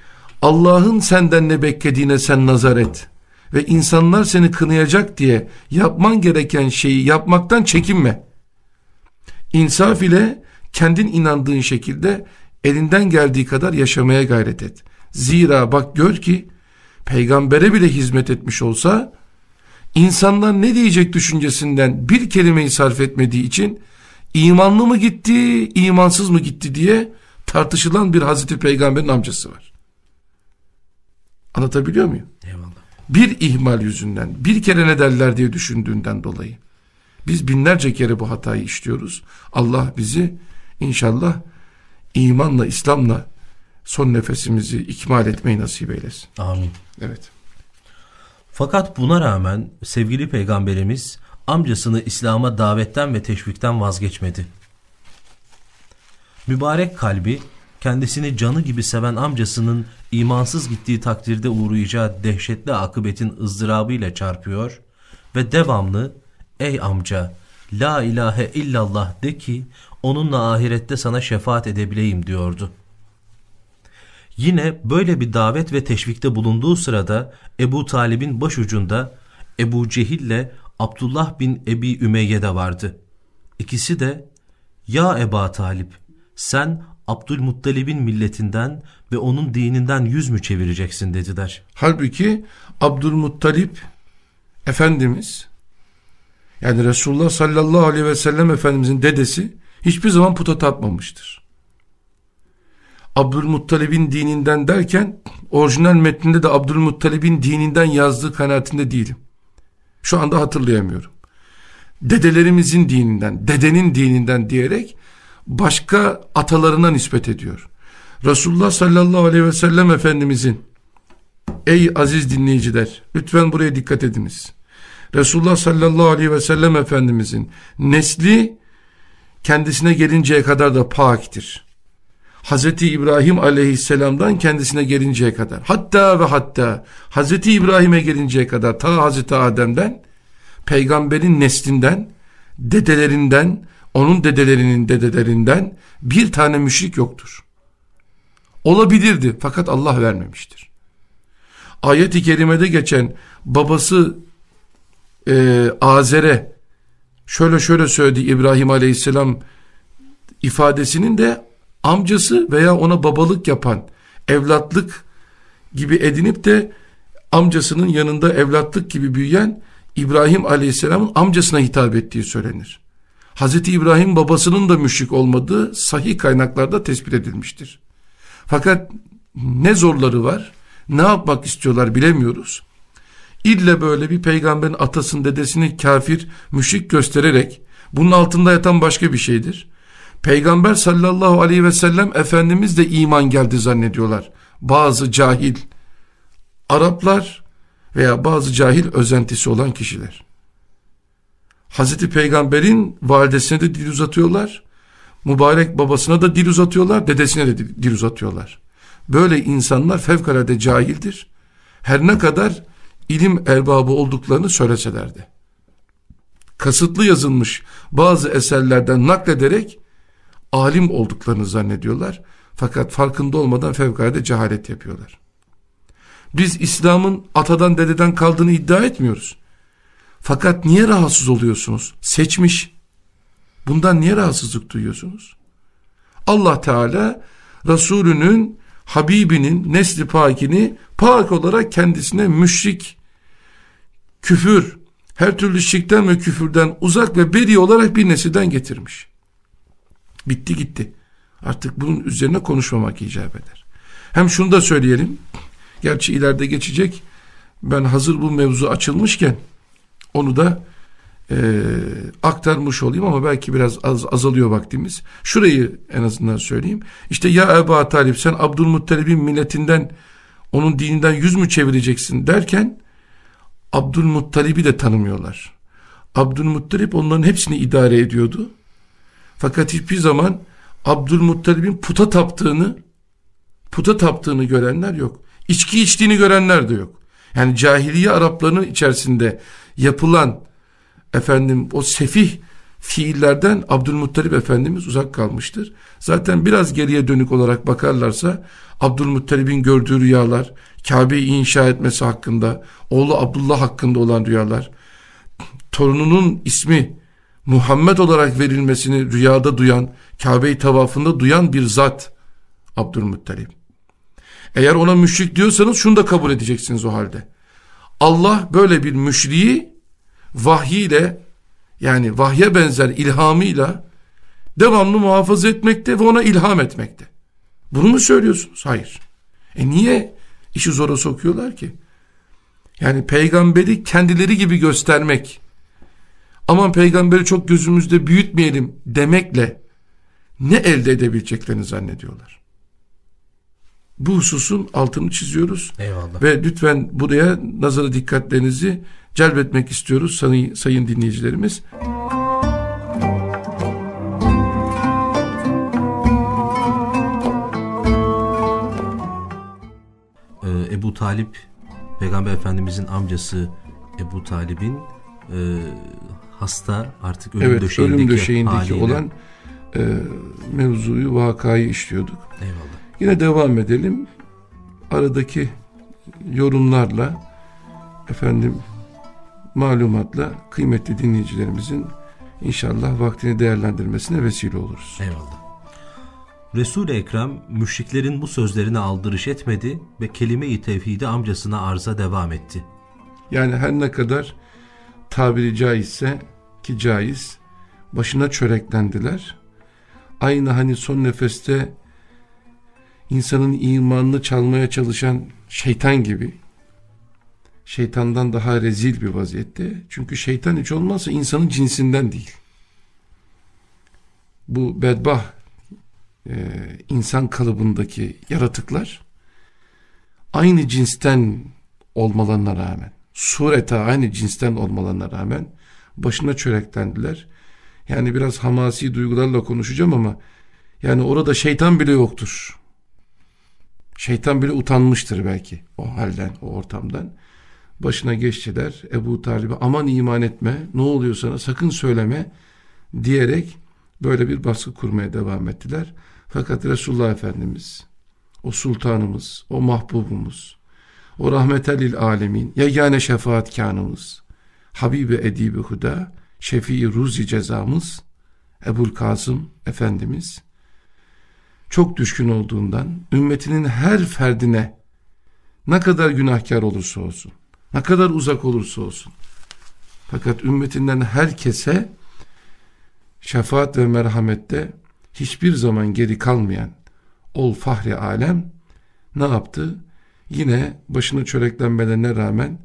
Allah'ın senden ne beklediğine sen nazar et. Ve insanlar seni kınayacak diye yapman gereken şeyi yapmaktan çekinme. İnsaf ile kendin inandığın şekilde elinden geldiği kadar yaşamaya gayret et. Zira bak gör ki peygambere bile hizmet etmiş olsa insanlar ne diyecek düşüncesinden bir kelimeyi sarf etmediği için imanlı mı gitti, imansız mı gitti diye tartışılan bir Hazreti Peygamber'in amcası var. Anlatabiliyor muyum? Eyvallah. Bir ihmal yüzünden, bir kere ne derler diye düşündüğünden dolayı. Biz binlerce kere bu hatayı işliyoruz. Allah bizi inşallah imanla, İslam'la son nefesimizi ikmal etmeyi nasip eylesin. Amin. Evet. Fakat buna rağmen sevgili peygamberimiz amcasını İslam'a davetten ve teşvikten vazgeçmedi. Mübarek kalbi kendisini canı gibi seven amcasının imansız gittiği takdirde uğrayacağı dehşetli akıbetin ızdırabıyla çarpıyor ve devamlı ''Ey amca la ilahe illallah de ki onunla ahirette sana şefaat edebileyim.'' diyordu. Yine böyle bir davet ve teşvikte bulunduğu sırada Ebu Talib'in başucunda Ebu Cehil ile Abdullah bin Ebi Ümeyye de vardı. İkisi de ''Ya Eba Talip sen Abdülmuttalib'in milletinden ve onun dininden yüz mü çevireceksin?'' dediler. Halbuki Abdülmuttalip Efendimiz yani Resulullah sallallahu aleyhi ve sellem Efendimizin dedesi hiçbir zaman puta tapmamıştır. Abdülmuttalib'in dininden derken orijinal metninde de Abdülmuttalib'in dininden yazdığı kanaatinde değilim. Şu anda hatırlayamıyorum. Dedelerimizin dininden, dedenin dininden diyerek başka atalarına nispet ediyor. Resulullah sallallahu aleyhi ve sellem Efendimizin ey aziz dinleyiciler lütfen buraya dikkat ediniz. Resulullah sallallahu aleyhi ve sellem Efendimizin nesli kendisine gelinceye kadar da paktir. Hazreti İbrahim aleyhisselamdan kendisine gelinceye kadar hatta ve hatta Hazreti İbrahim'e gelinceye kadar ta Hazreti Adem'den peygamberin neslinden dedelerinden onun dedelerinin dedelerinden bir tane müşrik yoktur. Olabilirdi fakat Allah vermemiştir. Ayet-i kerimede geçen babası e, Azer'e şöyle şöyle söyledi İbrahim aleyhisselam ifadesinin de amcası veya ona babalık yapan evlatlık gibi edinip de amcasının yanında evlatlık gibi büyüyen İbrahim aleyhisselamın amcasına hitap ettiği söylenir. Hazreti İbrahim babasının da müşrik olmadığı sahih kaynaklarda tespit edilmiştir. Fakat ne zorları var, ne yapmak istiyorlar bilemiyoruz. İlle böyle bir peygamberin atasını dedesini kafir, müşrik göstererek bunun altında yatan başka bir şeydir. Peygamber sallallahu aleyhi ve sellem Efendimiz de iman geldi zannediyorlar. Bazı cahil Araplar veya bazı cahil özentisi olan kişiler. Hazreti Peygamber'in validesine de dil uzatıyorlar. Mübarek babasına da dil uzatıyorlar. Dedesine de dil uzatıyorlar. Böyle insanlar fevkalade cahildir. Her ne kadar ilim erbabı olduklarını söyleselerdi. Kasıtlı yazılmış bazı eserlerden naklederek alim olduklarını zannediyorlar. Fakat farkında olmadan fevkalade cehalet yapıyorlar. Biz İslam'ın atadan dededen kaldığını iddia etmiyoruz. Fakat niye rahatsız oluyorsunuz? Seçmiş. Bundan niye rahatsızlık duyuyorsunuz? Allah Teala Resulünün, Habibinin, nesli pakini pak olarak kendisine müşrik, küfür, her türlü şirkten ve küfürden uzak ve beri olarak bir nesilden getirmiş. Bitti gitti. Artık bunun üzerine konuşmamak icap eder. Hem şunu da söyleyelim. Gerçi ileride geçecek. Ben hazır bu mevzu açılmışken onu da e, aktarmış olayım ama belki biraz az, azalıyor vaktimiz. Şurayı en azından söyleyeyim. İşte ya Ebu Talip sen Abdülmuttalib'in milletinden onun dininden yüz mü çevireceksin derken Abdülmuttalib'i de tanımıyorlar. Abdülmuttalip onların hepsini idare ediyordu. Fakat hiçbir zaman Abdülmuttalib'in puta taptığını puta taptığını görenler yok. İçki içtiğini görenler de yok. Yani cahiliye Araplarının içerisinde yapılan efendim o sefih fiillerden Abdülmuttalip Efendimiz uzak kalmıştır. Zaten biraz geriye dönük olarak bakarlarsa Abdülmuttalib'in gördüğü rüyalar, Kabe'yi inşa etmesi hakkında, oğlu Abdullah hakkında olan rüyalar, torununun ismi Muhammed olarak verilmesini rüyada duyan, Kabe'yi tavafında duyan bir zat Abdülmuttalib. Eğer ona müşrik diyorsanız şunu da kabul edeceksiniz o halde. Allah böyle bir müşriği vahyiyle yani vahye benzer ilhamıyla devamlı muhafaza etmekte ve ona ilham etmekte. Bunu mu söylüyorsunuz? Hayır. E niye işi zora sokuyorlar ki? Yani peygamberi kendileri gibi göstermek, aman peygamberi çok gözümüzde büyütmeyelim demekle ne elde edebileceklerini zannediyorlar. Bu hususun altını çiziyoruz. Eyvallah. Ve lütfen buraya nazara dikkatlerinizi celbetmek istiyoruz sayın, sayın dinleyicilerimiz. Ee, Ebu Talip Peygamber Efendimizin amcası Ebu Talib'in e, hasta artık ölüm evet, döşeğindeki, ölüm döşeğindeki haliyle. olan e, mevzuyu, vakayı işliyorduk. Eyvallah. Yine devam edelim. Aradaki yorumlarla efendim malumatla kıymetli dinleyicilerimizin inşallah vaktini değerlendirmesine vesile oluruz. Eyvallah. Resul-i Ekrem müşriklerin bu sözlerine aldırış etmedi ve kelime-i tevhidi amcasına arza devam etti. Yani her ne kadar tabiri caizse ki caiz başına çöreklendiler. Aynı hani son nefeste insanın imanını çalmaya çalışan şeytan gibi şeytandan daha rezil bir vaziyette. Çünkü şeytan hiç olmazsa insanın cinsinden değil. Bu bedbah e, insan kalıbındaki yaratıklar aynı cinsten olmalarına rağmen surete aynı cinsten olmalarına rağmen başına çöreklendiler. Yani biraz hamasi duygularla konuşacağım ama yani orada şeytan bile yoktur. Şeytan bile utanmıştır belki o halden, o ortamdan. Başına geçtiler Ebu Talib'e aman iman etme, ne oluyor sana sakın söyleme diyerek böyle bir baskı kurmaya devam ettiler. Fakat Resulullah Efendimiz, o sultanımız, o mahbubumuz, o rahmetelil alemin, yegane şefaatkanımız, Habibi Edibi Huda, Şefii Ruzi cezamız, Ebul Kasım Efendimiz, çok düşkün olduğundan ümmetinin her ferdine ne kadar günahkar olursa olsun, ne kadar uzak olursa olsun, fakat ümmetinden herkese şefaat ve merhamette hiçbir zaman geri kalmayan ol fahri alem ne yaptı? Yine başını çöreklenmelerine rağmen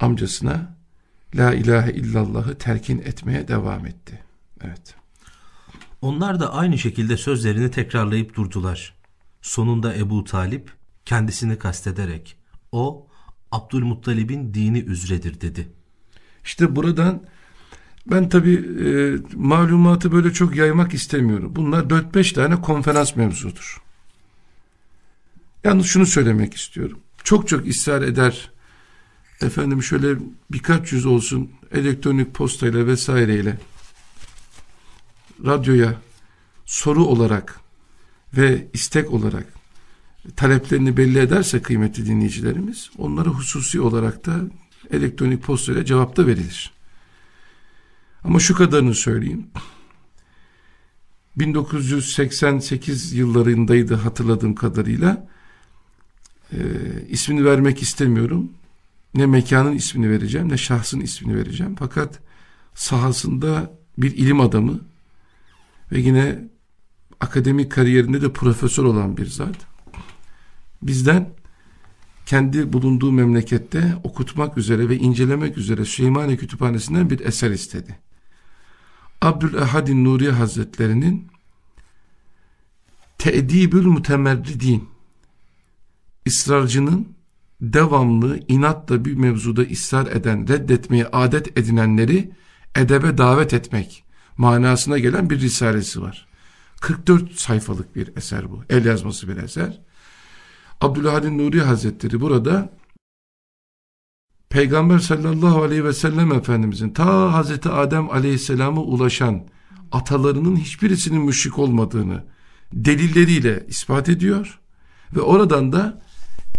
amcasına La ilahe illallah'ı terkin etmeye devam etti. Evet. Onlar da aynı şekilde sözlerini tekrarlayıp durdular. Sonunda Ebu Talip kendisini kastederek o Abdülmuttalib'in dini üzredir dedi. İşte buradan ben tabi e, malumatı böyle çok yaymak istemiyorum. Bunlar 4-5 tane konferans mevzudur. Yalnız şunu söylemek istiyorum. Çok çok ısrar eder. Efendim şöyle birkaç yüz olsun elektronik postayla vesaireyle radyoya soru olarak ve istek olarak taleplerini belli ederse kıymetli dinleyicilerimiz onlara hususi olarak da elektronik postayla cevap da verilir. Ama şu kadarını söyleyeyim. 1988 yıllarındaydı hatırladığım kadarıyla. E, ismini vermek istemiyorum. Ne mekanın ismini vereceğim ne şahsın ismini vereceğim. Fakat sahasında bir ilim adamı ve yine akademik kariyerinde de profesör olan bir zat. Bizden kendi bulunduğu memlekette okutmak üzere ve incelemek üzere Süleymaniye Kütüphanesi'nden bir eser istedi. Abdülehadin Nuri Hazretlerinin Te'dibül Mutemerridin ısrarcının devamlı inatla bir mevzuda ısrar eden, reddetmeye adet edinenleri edebe davet etmek manasına gelen bir risalesi var. 44 sayfalık bir eser bu. El yazması bir eser. Abdülhadin Nuri Hazretleri burada Peygamber sallallahu aleyhi ve sellem Efendimizin ta Hazreti Adem aleyhisselama ulaşan atalarının hiçbirisinin müşrik olmadığını delilleriyle ispat ediyor. Ve oradan da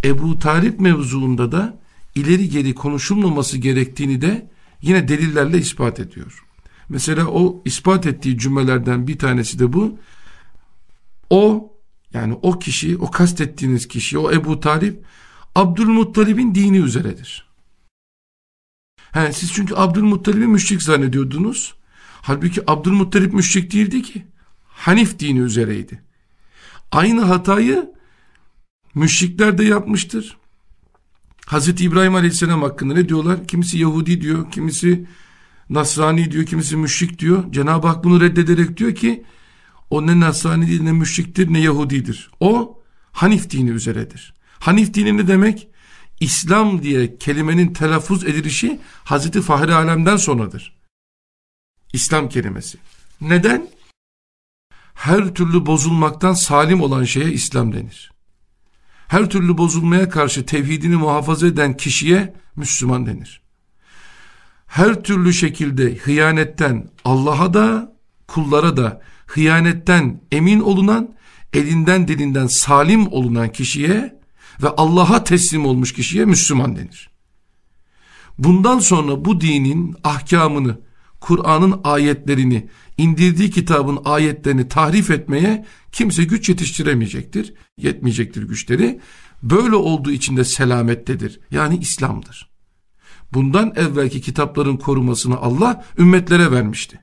Ebu Talip mevzuunda da ileri geri konuşulmaması gerektiğini de yine delillerle ispat ediyor. Mesela o ispat ettiği cümlelerden bir tanesi de bu. O yani o kişi, o kastettiğiniz kişi, o Ebu Talip Abdülmuttalib'in dini üzeredir. He, siz çünkü Abdülmuttalib'i müşrik zannediyordunuz. Halbuki Abdülmuttalip müşrik değildi ki. Hanif dini üzereydi. Aynı hatayı müşrikler de yapmıştır. Hazreti İbrahim Aleyhisselam hakkında ne diyorlar? Kimisi Yahudi diyor, kimisi Nasrani diyor, kimisi müşrik diyor. Cenab-ı Hak bunu reddederek diyor ki o ne Nasrani ne müşriktir, ne Yahudidir. O Hanif dini üzeredir. Hanif dini ne demek? İslam diye kelimenin telaffuz edilişi Hazreti Fahri Alem'den sonradır. İslam kelimesi. Neden? Her türlü bozulmaktan salim olan şeye İslam denir. Her türlü bozulmaya karşı tevhidini muhafaza eden kişiye Müslüman denir. Her türlü şekilde hıyanetten Allah'a da kullara da hıyanetten emin olunan, elinden dilinden salim olunan kişiye ve Allah'a teslim olmuş kişiye Müslüman denir. Bundan sonra bu dinin ahkamını, Kur'an'ın ayetlerini, indirdiği kitabın ayetlerini tahrif etmeye kimse güç yetiştiremeyecektir. Yetmeyecektir güçleri. Böyle olduğu için de selamettedir. Yani İslam'dır. Bundan evvelki kitapların korumasını Allah ümmetlere vermişti.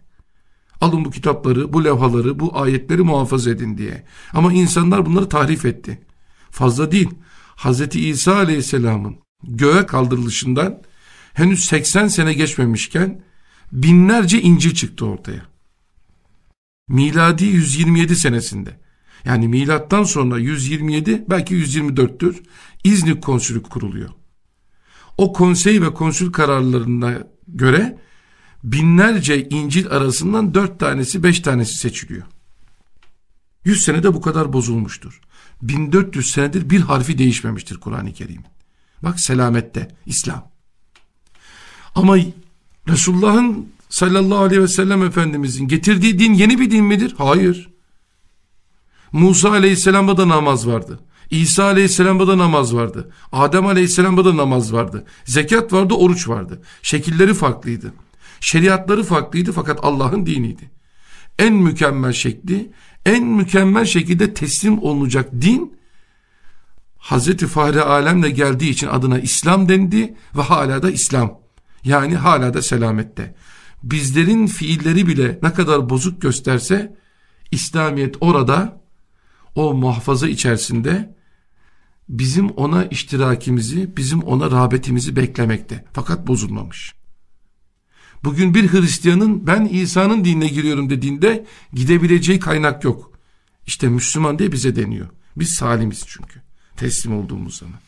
Alın bu kitapları, bu levhaları, bu ayetleri muhafaza edin diye. Ama insanlar bunları tahrif etti. Fazla değil. Hazreti İsa Aleyhisselam'ın göğe kaldırılışından henüz 80 sene geçmemişken binlerce İncil çıktı ortaya. Miladi 127 senesinde yani milattan sonra 127 belki 124'tür İznik konsülü kuruluyor. O konsey ve konsül kararlarına göre binlerce İncil arasından dört tanesi beş tanesi seçiliyor. 100 senede bu kadar bozulmuştur. 1400 senedir bir harfi değişmemiştir Kur'an-ı Kerim. Bak selamette İslam. Ama Resulullah'ın sallallahu aleyhi ve sellem Efendimizin getirdiği din yeni bir din midir? Hayır. Musa aleyhisselamda da namaz vardı. İsa aleyhisselamda da namaz vardı. Adem aleyhisselamda da namaz vardı. Zekat vardı, oruç vardı. Şekilleri farklıydı. Şeriatları farklıydı fakat Allah'ın diniydi. En mükemmel şekli, en mükemmel şekilde teslim olunacak din Hazreti Fahri Alem'le geldiği için adına İslam dendi ve hala da İslam. Yani hala da selamette. Bizlerin fiilleri bile ne kadar bozuk gösterse İslamiyet orada o muhafaza içerisinde bizim ona iştirakimizi, bizim ona rağbetimizi beklemekte. Fakat bozulmamış. Bugün bir Hristiyanın ben İsa'nın dinine giriyorum dediğinde gidebileceği kaynak yok. İşte Müslüman diye bize deniyor. Biz salimiz çünkü. Teslim olduğumuz zaman.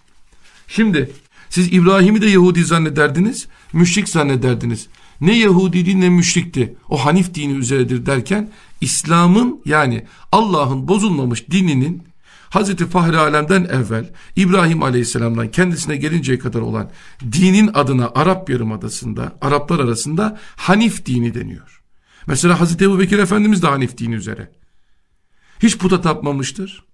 Şimdi siz İbrahim'i de Yahudi zannederdiniz, müşrik zannederdiniz. Ne Yahudiydi ne müşrikti. O Hanif dini üzeredir derken İslam'ın yani Allah'ın bozulmamış dininin Hazreti Fahri Alem'den evvel İbrahim Aleyhisselam'dan kendisine gelinceye kadar olan dinin adına Arap Yarımadası'nda Araplar arasında Hanif dini deniyor. Mesela Hazreti Ebu Bekir Efendimiz de Hanif dini üzere. Hiç puta tapmamıştır.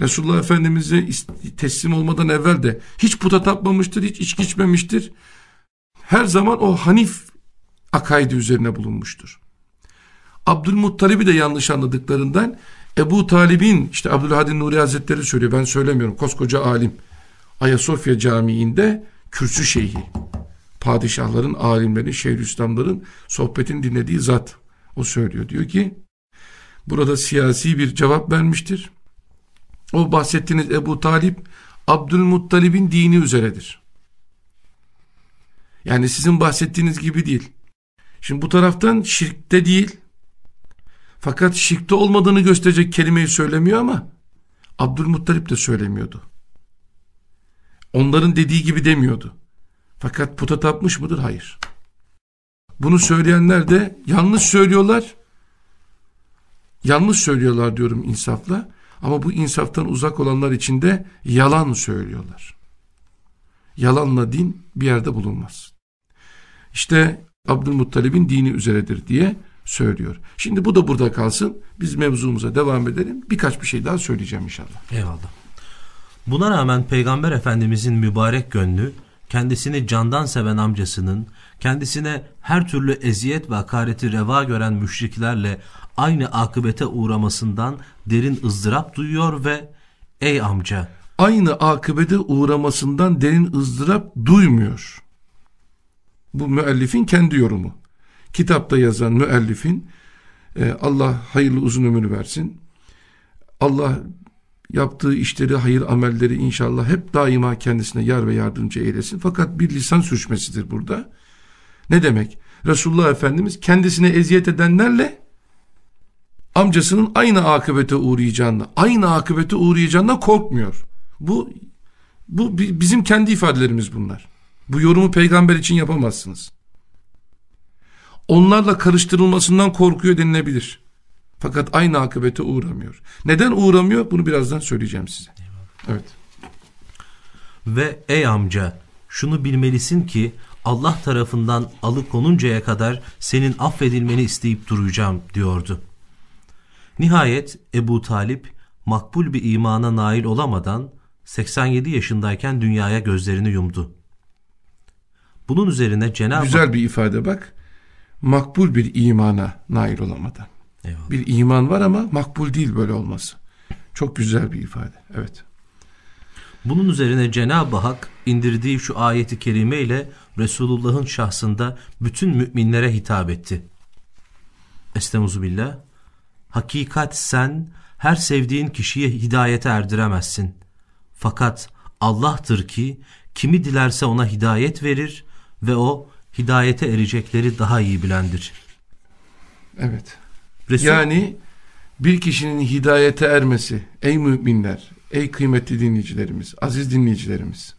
Resulullah Efendimiz'e teslim olmadan evvel de hiç puta tapmamıştır, hiç içki içmemiştir. Her zaman o Hanif akaidi üzerine bulunmuştur. Abdülmuttalib'i de yanlış anladıklarından Ebu Talib'in işte Abdülhadi Nuri Hazretleri söylüyor ben söylemiyorum koskoca alim. Ayasofya Camii'nde kürsü şeyhi padişahların alimlerin Şeyhülislamların sohbetin dinlediği zat. O söylüyor diyor ki burada siyasi bir cevap vermiştir. O bahsettiğiniz Ebu Talip Abdülmuttalib'in dini üzeredir. Yani sizin bahsettiğiniz gibi değil. Şimdi bu taraftan şirkte değil fakat şirkte olmadığını gösterecek kelimeyi söylemiyor ama Abdülmuttalip de söylemiyordu. Onların dediği gibi demiyordu. Fakat puta tapmış mıdır? Hayır. Bunu söyleyenler de yanlış söylüyorlar. Yanlış söylüyorlar diyorum insafla. Ama bu insaftan uzak olanlar için de yalan söylüyorlar. Yalanla din bir yerde bulunmaz. İşte Abdülmuttalib'in dini üzeredir diye söylüyor. Şimdi bu da burada kalsın. Biz mevzumuza devam edelim. Birkaç bir şey daha söyleyeceğim inşallah. Eyvallah. Buna rağmen Peygamber Efendimizin mübarek gönlü kendisini candan seven amcasının kendisine her türlü eziyet ve hakareti reva gören müşriklerle aynı akıbete uğramasından derin ızdırap duyuyor ve ey amca aynı akıbete uğramasından derin ızdırap duymuyor. Bu müellifin kendi yorumu kitapta yazan müellifin e, Allah hayırlı uzun ömür versin. Allah yaptığı işleri, hayır amelleri inşallah hep daima kendisine yar ve yardımcı eylesin. Fakat bir lisan sürçmesidir burada. Ne demek? Resulullah Efendimiz kendisine eziyet edenlerle amcasının aynı akıbete uğrayacağını, aynı akıbete uğrayacağından korkmuyor. Bu bu bizim kendi ifadelerimiz bunlar. Bu yorumu peygamber için yapamazsınız onlarla karıştırılmasından korkuyor denilebilir. Fakat aynı akıbete uğramıyor. Neden uğramıyor? Bunu birazdan söyleyeceğim size. Evet. Ve ey amca şunu bilmelisin ki Allah tarafından alıkonuncaya kadar senin affedilmeni isteyip duracağım diyordu. Nihayet Ebu Talip makbul bir imana nail olamadan 87 yaşındayken dünyaya gözlerini yumdu. Bunun üzerine Cenab-ı Güzel bir ifade bak makbul bir imana nail olamadan. Eyvallah. Bir iman var ama makbul değil böyle olması. Çok güzel bir ifade. Evet. Bunun üzerine Cenab-ı Hak indirdiği şu ayeti kerime ile Resulullah'ın şahsında bütün müminlere hitap etti. Estemuzu billah. Hakikat sen her sevdiğin kişiye hidayete erdiremezsin. Fakat Allah'tır ki kimi dilerse ona hidayet verir ve o hidayete erecekleri daha iyi bilendir. Evet. Resul... Yani bir kişinin hidayete ermesi ey müminler, ey kıymetli dinleyicilerimiz, aziz dinleyicilerimiz.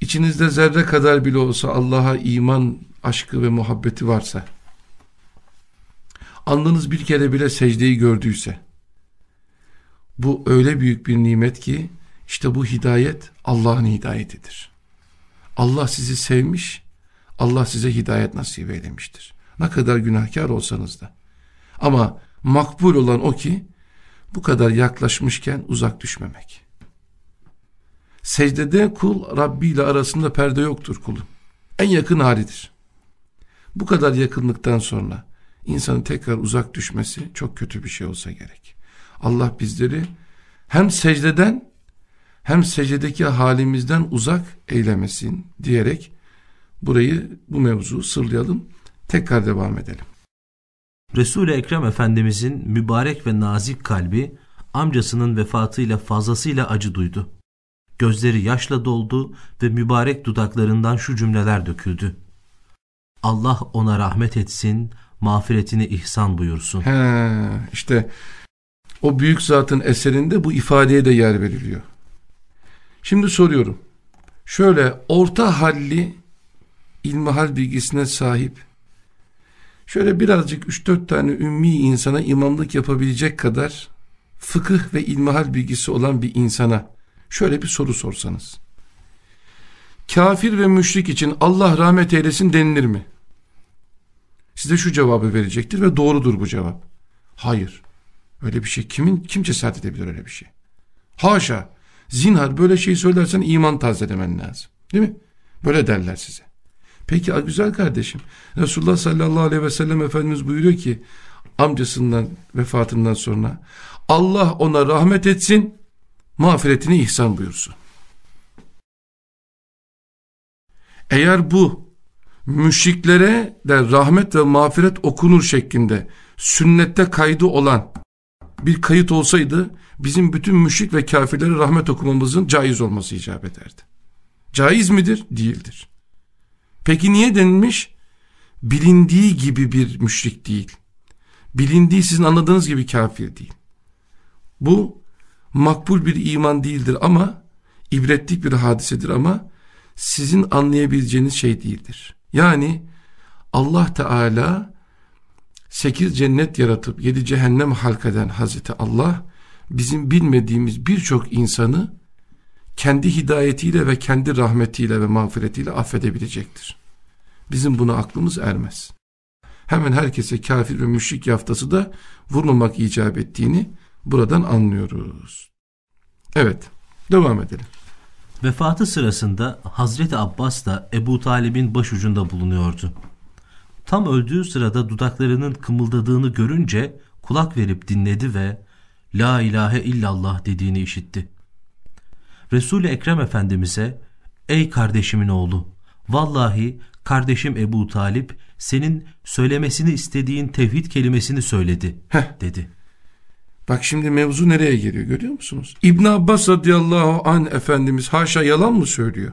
İçinizde zerre kadar bile olsa Allah'a iman aşkı ve muhabbeti varsa, alnınız bir kere bile secdeyi gördüyse, bu öyle büyük bir nimet ki, işte bu hidayet Allah'ın hidayetidir. Allah sizi sevmiş, Allah size hidayet nasip eylemiştir. Ne kadar günahkar olsanız da. Ama makbul olan o ki bu kadar yaklaşmışken uzak düşmemek. Secdede kul Rabbi ile arasında perde yoktur kulun. En yakın halidir. Bu kadar yakınlıktan sonra insanın tekrar uzak düşmesi çok kötü bir şey olsa gerek. Allah bizleri hem secdeden hem secdedeki halimizden uzak eylemesin diyerek burayı bu mevzu sırlayalım. Tekrar devam edelim. Resul-i Ekrem Efendimizin mübarek ve nazik kalbi amcasının vefatıyla fazlasıyla acı duydu. Gözleri yaşla doldu ve mübarek dudaklarından şu cümleler döküldü. Allah ona rahmet etsin, mağfiretini ihsan buyursun. He, işte o büyük zatın eserinde bu ifadeye de yer veriliyor. Şimdi soruyorum. Şöyle orta halli ilmihal bilgisine sahip şöyle birazcık 3-4 tane ümmi insana imamlık yapabilecek kadar fıkıh ve ilmihal bilgisi olan bir insana şöyle bir soru sorsanız. Kafir ve müşrik için Allah rahmet eylesin denilir mi? Size şu cevabı verecektir ve doğrudur bu cevap. Hayır. Öyle bir şey kimin kim cesaret edebilir öyle bir şey? Haşa. Zinhar böyle şey söylersen iman tazelemen lazım. Değil mi? Böyle derler size. Peki güzel kardeşim. Resulullah sallallahu aleyhi ve sellem Efendimiz buyuruyor ki amcasından vefatından sonra Allah ona rahmet etsin mağfiretini ihsan buyursun. Eğer bu müşriklere de rahmet ve mağfiret okunur şeklinde sünnette kaydı olan bir kayıt olsaydı bizim bütün müşrik ve kafirlere rahmet okumamızın caiz olması icap ederdi. Caiz midir? Değildir. Peki niye denilmiş? Bilindiği gibi bir müşrik değil. Bilindiği sizin anladığınız gibi kafir değil. Bu makbul bir iman değildir ama ibretlik bir hadisedir ama sizin anlayabileceğiniz şey değildir. Yani Allah Teala sekiz cennet yaratıp yedi cehennem halkeden Hazreti Allah bizim bilmediğimiz birçok insanı kendi hidayetiyle ve kendi rahmetiyle ve mağfiretiyle affedebilecektir. Bizim buna aklımız ermez. Hemen herkese kafir ve müşrik yaftası da vurmamak icap ettiğini buradan anlıyoruz. Evet, devam edelim. Vefatı sırasında Hazreti Abbas da Ebu Talib'in başucunda bulunuyordu. Tam öldüğü sırada dudaklarının kımıldadığını görünce kulak verip dinledi ve La ilahe illallah dediğini işitti. Resul-i Ekrem Efendimiz'e Ey kardeşimin oğlu vallahi kardeşim Ebu Talip senin söylemesini istediğin tevhid kelimesini söyledi Heh. dedi. Bak şimdi mevzu nereye geliyor görüyor musunuz? İbn Abbas radıyallahu an Efendimiz haşa yalan mı söylüyor?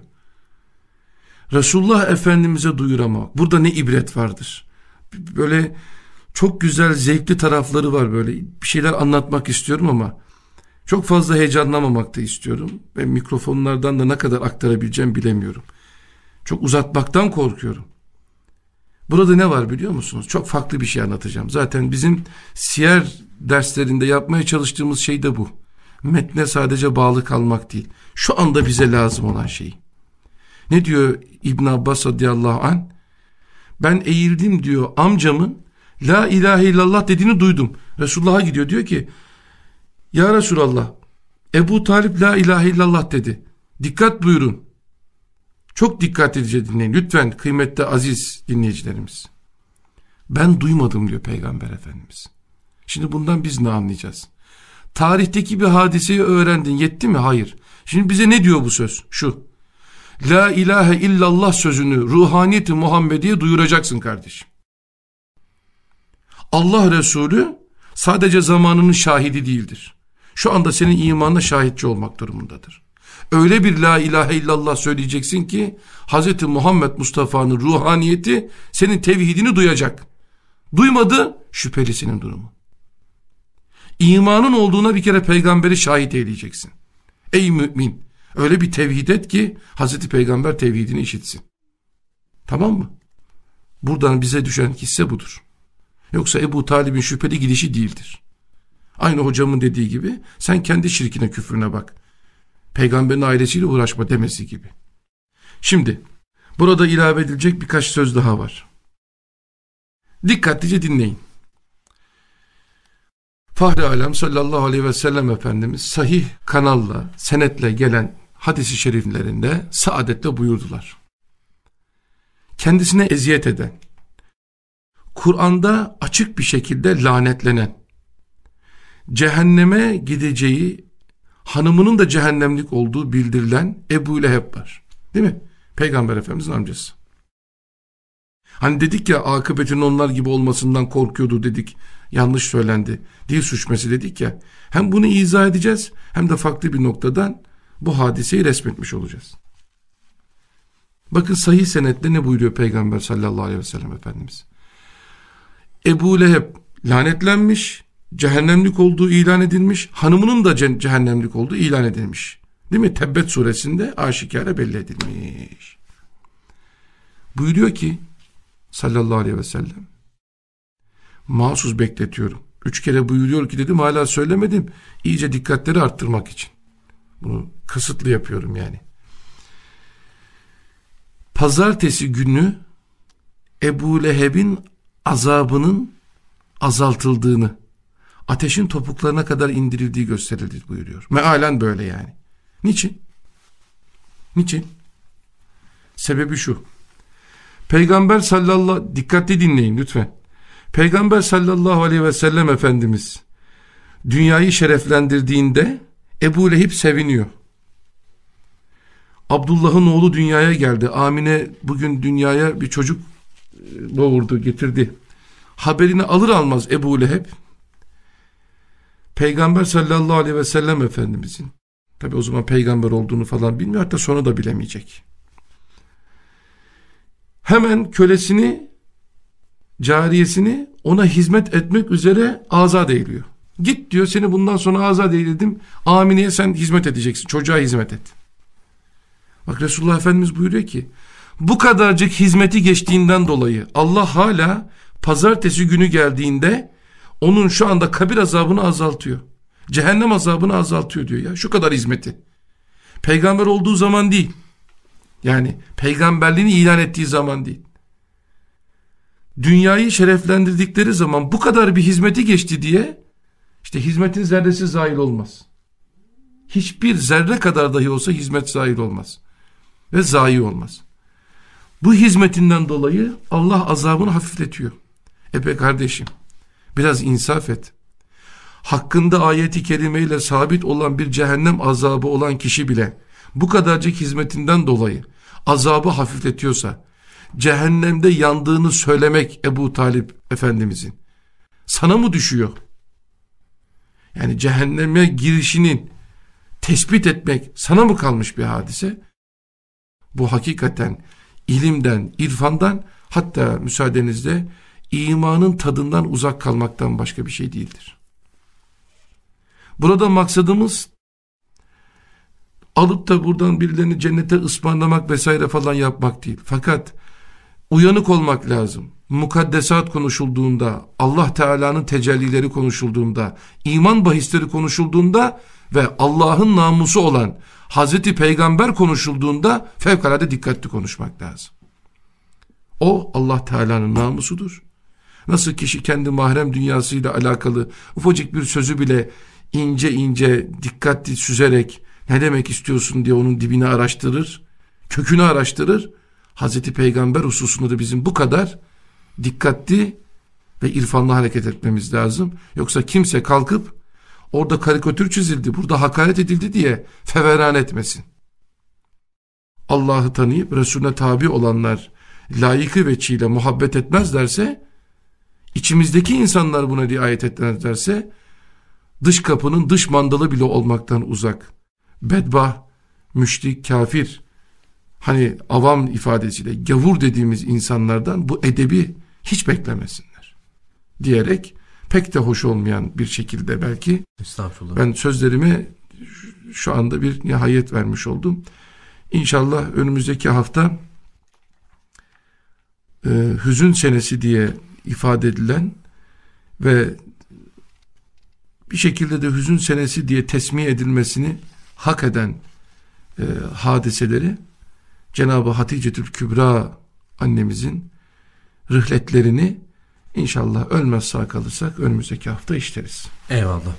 Resulullah Efendimiz'e duyuramamak. Burada ne ibret vardır. Böyle çok güzel zevkli tarafları var böyle. Bir şeyler anlatmak istiyorum ama çok fazla heyecanlamamak da istiyorum. Ve mikrofonlardan da ne kadar aktarabileceğim bilemiyorum. Çok uzatmaktan korkuyorum. Burada ne var biliyor musunuz? Çok farklı bir şey anlatacağım. Zaten bizim siyer derslerinde yapmaya çalıştığımız şey de bu. Metne sadece bağlı kalmak değil. Şu anda bize lazım olan şey. Ne diyor İbn Abbas radıyallahu an? Ben eğildim diyor amcamın la ilahe illallah dediğini duydum. Resulullah'a gidiyor diyor ki ya Resulallah Ebu Talip la ilahe illallah dedi. Dikkat buyurun. Çok dikkat edici dinleyin. Lütfen kıymetli aziz dinleyicilerimiz. Ben duymadım diyor Peygamber Efendimiz. Şimdi bundan biz ne anlayacağız? Tarihteki bir hadiseyi öğrendin yetti mi? Hayır. Şimdi bize ne diyor bu söz? Şu. La ilahe illallah sözünü ruhaniyeti Muhammediye duyuracaksın kardeşim. Allah Resulü sadece zamanının şahidi değildir. Şu anda senin imanına şahitçi olmak durumundadır. Öyle bir la ilahe illallah söyleyeceksin ki Hz. Muhammed Mustafa'nın ruhaniyeti senin tevhidini duyacak. Duymadı şüphelisinin durumu. İmanın olduğuna bir kere peygamberi şahit eyleyeceksin. Ey mümin öyle bir tevhid et ki Hazreti Peygamber tevhidini işitsin. Tamam mı? Buradan bize düşen hisse budur. Yoksa Ebu Talib'in şüpheli gidişi değildir. Aynı hocamın dediği gibi sen kendi şirkine küfrüne bak. Peygamberin ailesiyle uğraşma demesi gibi. Şimdi burada ilave edilecek birkaç söz daha var. Dikkatlice dinleyin. Fahri Alem sallallahu aleyhi ve sellem Efendimiz sahih kanalla, senetle gelen hadisi şeriflerinde saadetle buyurdular. Kendisine eziyet eden, Kur'an'da açık bir şekilde lanetlenen, cehenneme gideceği, hanımının da cehennemlik olduğu bildirilen Ebu Leheb var. Değil mi? Peygamber Efendimiz'in amcası. Hani dedik ya akıbetin onlar gibi olmasından korkuyordu dedik. Yanlış söylendi. Dil suçması dedik ya. Hem bunu izah edeceğiz hem de farklı bir noktadan bu hadiseyi resmetmiş olacağız. Bakın sahih senette ne buyuruyor Peygamber sallallahu aleyhi ve sellem Efendimiz. Ebu Leheb lanetlenmiş, cehennemlik olduğu ilan edilmiş, hanımının da cehennemlik olduğu ilan edilmiş. Değil mi? Tebbet suresinde aşikare belli edilmiş. Buyuruyor ki sallallahu aleyhi ve sellem mahsus bekletiyorum. Üç kere buyuruyor ki dedim hala söylemedim. İyice dikkatleri arttırmak için. Bunu kısıtlı yapıyorum yani. Pazartesi günü Ebu Leheb'in azabının azaltıldığını, ateşin topuklarına kadar indirildiği gösterildi buyuruyor. Mealen böyle yani. Niçin? Niçin? Sebebi şu. Peygamber sallallahu dikkatli dinleyin lütfen. Peygamber sallallahu aleyhi ve sellem Efendimiz dünyayı şereflendirdiğinde Ebu Lehib seviniyor. Abdullah'ın oğlu dünyaya geldi. Amine bugün dünyaya bir çocuk e, doğurdu, getirdi. Haberini alır almaz Ebu Leheb, Peygamber sallallahu aleyhi ve sellem Efendimizin, tabi o zaman peygamber olduğunu falan bilmiyor, hatta sonra da bilemeyecek. Hemen kölesini, cariyesini ona hizmet etmek üzere azat eyliyor. Git diyor seni bundan sonra azat eyledim. Amine'ye sen hizmet edeceksin. Çocuğa hizmet et. Bak Resulullah Efendimiz buyuruyor ki bu kadarcık hizmeti geçtiğinden dolayı Allah hala pazartesi günü geldiğinde onun şu anda kabir azabını azaltıyor. Cehennem azabını azaltıyor diyor ya. Şu kadar hizmeti. Peygamber olduğu zaman değil. Yani peygamberliğini ilan ettiği zaman değil. Dünyayı şereflendirdikleri zaman bu kadar bir hizmeti geçti diye işte hizmetin zerresi zahil olmaz. Hiçbir zerre kadar dahi olsa hizmet zahil olmaz. Ve zayi olmaz. Bu hizmetinden dolayı Allah azabını hafifletiyor. Epe kardeşim biraz insaf et. Hakkında ayeti kerimeyle sabit olan bir cehennem azabı olan kişi bile bu kadarcık hizmetinden dolayı azabı hafifletiyorsa cehennemde yandığını söylemek Ebu Talip Efendimizin sana mı düşüyor? Yani cehenneme girişinin tespit etmek sana mı kalmış bir hadise? Bu hakikaten ilimden, irfandan hatta müsaadenizle imanın tadından uzak kalmaktan başka bir şey değildir. Burada maksadımız alıp da buradan birilerini cennete ısmarlamak vesaire falan yapmak değil. Fakat uyanık olmak lazım. Mukaddesat konuşulduğunda, Allah Teala'nın tecellileri konuşulduğunda, iman bahisleri konuşulduğunda ve Allah'ın namusu olan Hazreti Peygamber konuşulduğunda fevkalade dikkatli konuşmak lazım. O Allah Teala'nın namusudur. Nasıl kişi kendi mahrem dünyasıyla alakalı ufacık bir sözü bile ince ince dikkatli süzerek ne demek istiyorsun diye onun dibini araştırır, kökünü araştırır. Hazreti Peygamber hususunda da bizim bu kadar dikkatli ve irfanlı hareket etmemiz lazım. Yoksa kimse kalkıp orada karikatür çizildi, burada hakaret edildi diye feveran etmesin. Allah'ı tanıyıp Resulüne tabi olanlar layıkı veçiyle muhabbet etmezlerse, içimizdeki insanlar buna riayet etmezlerse, dış kapının dış mandalı bile olmaktan uzak, bedbah, müşrik, kafir, hani avam ifadesiyle gavur dediğimiz insanlardan bu edebi hiç beklemesinler. Diyerek pek de hoş olmayan bir şekilde belki ben sözlerime şu anda bir nihayet vermiş oldum. İnşallah önümüzdeki hafta e, hüzün senesi diye ifade edilen ve bir şekilde de hüzün senesi diye tesmiye edilmesini hak eden e, hadiseleri Cenab-ı Hatice-tül Kübra annemizin rıhletlerini inşallah ölmez sağ kalırsak önümüzdeki hafta işleriz. Eyvallah.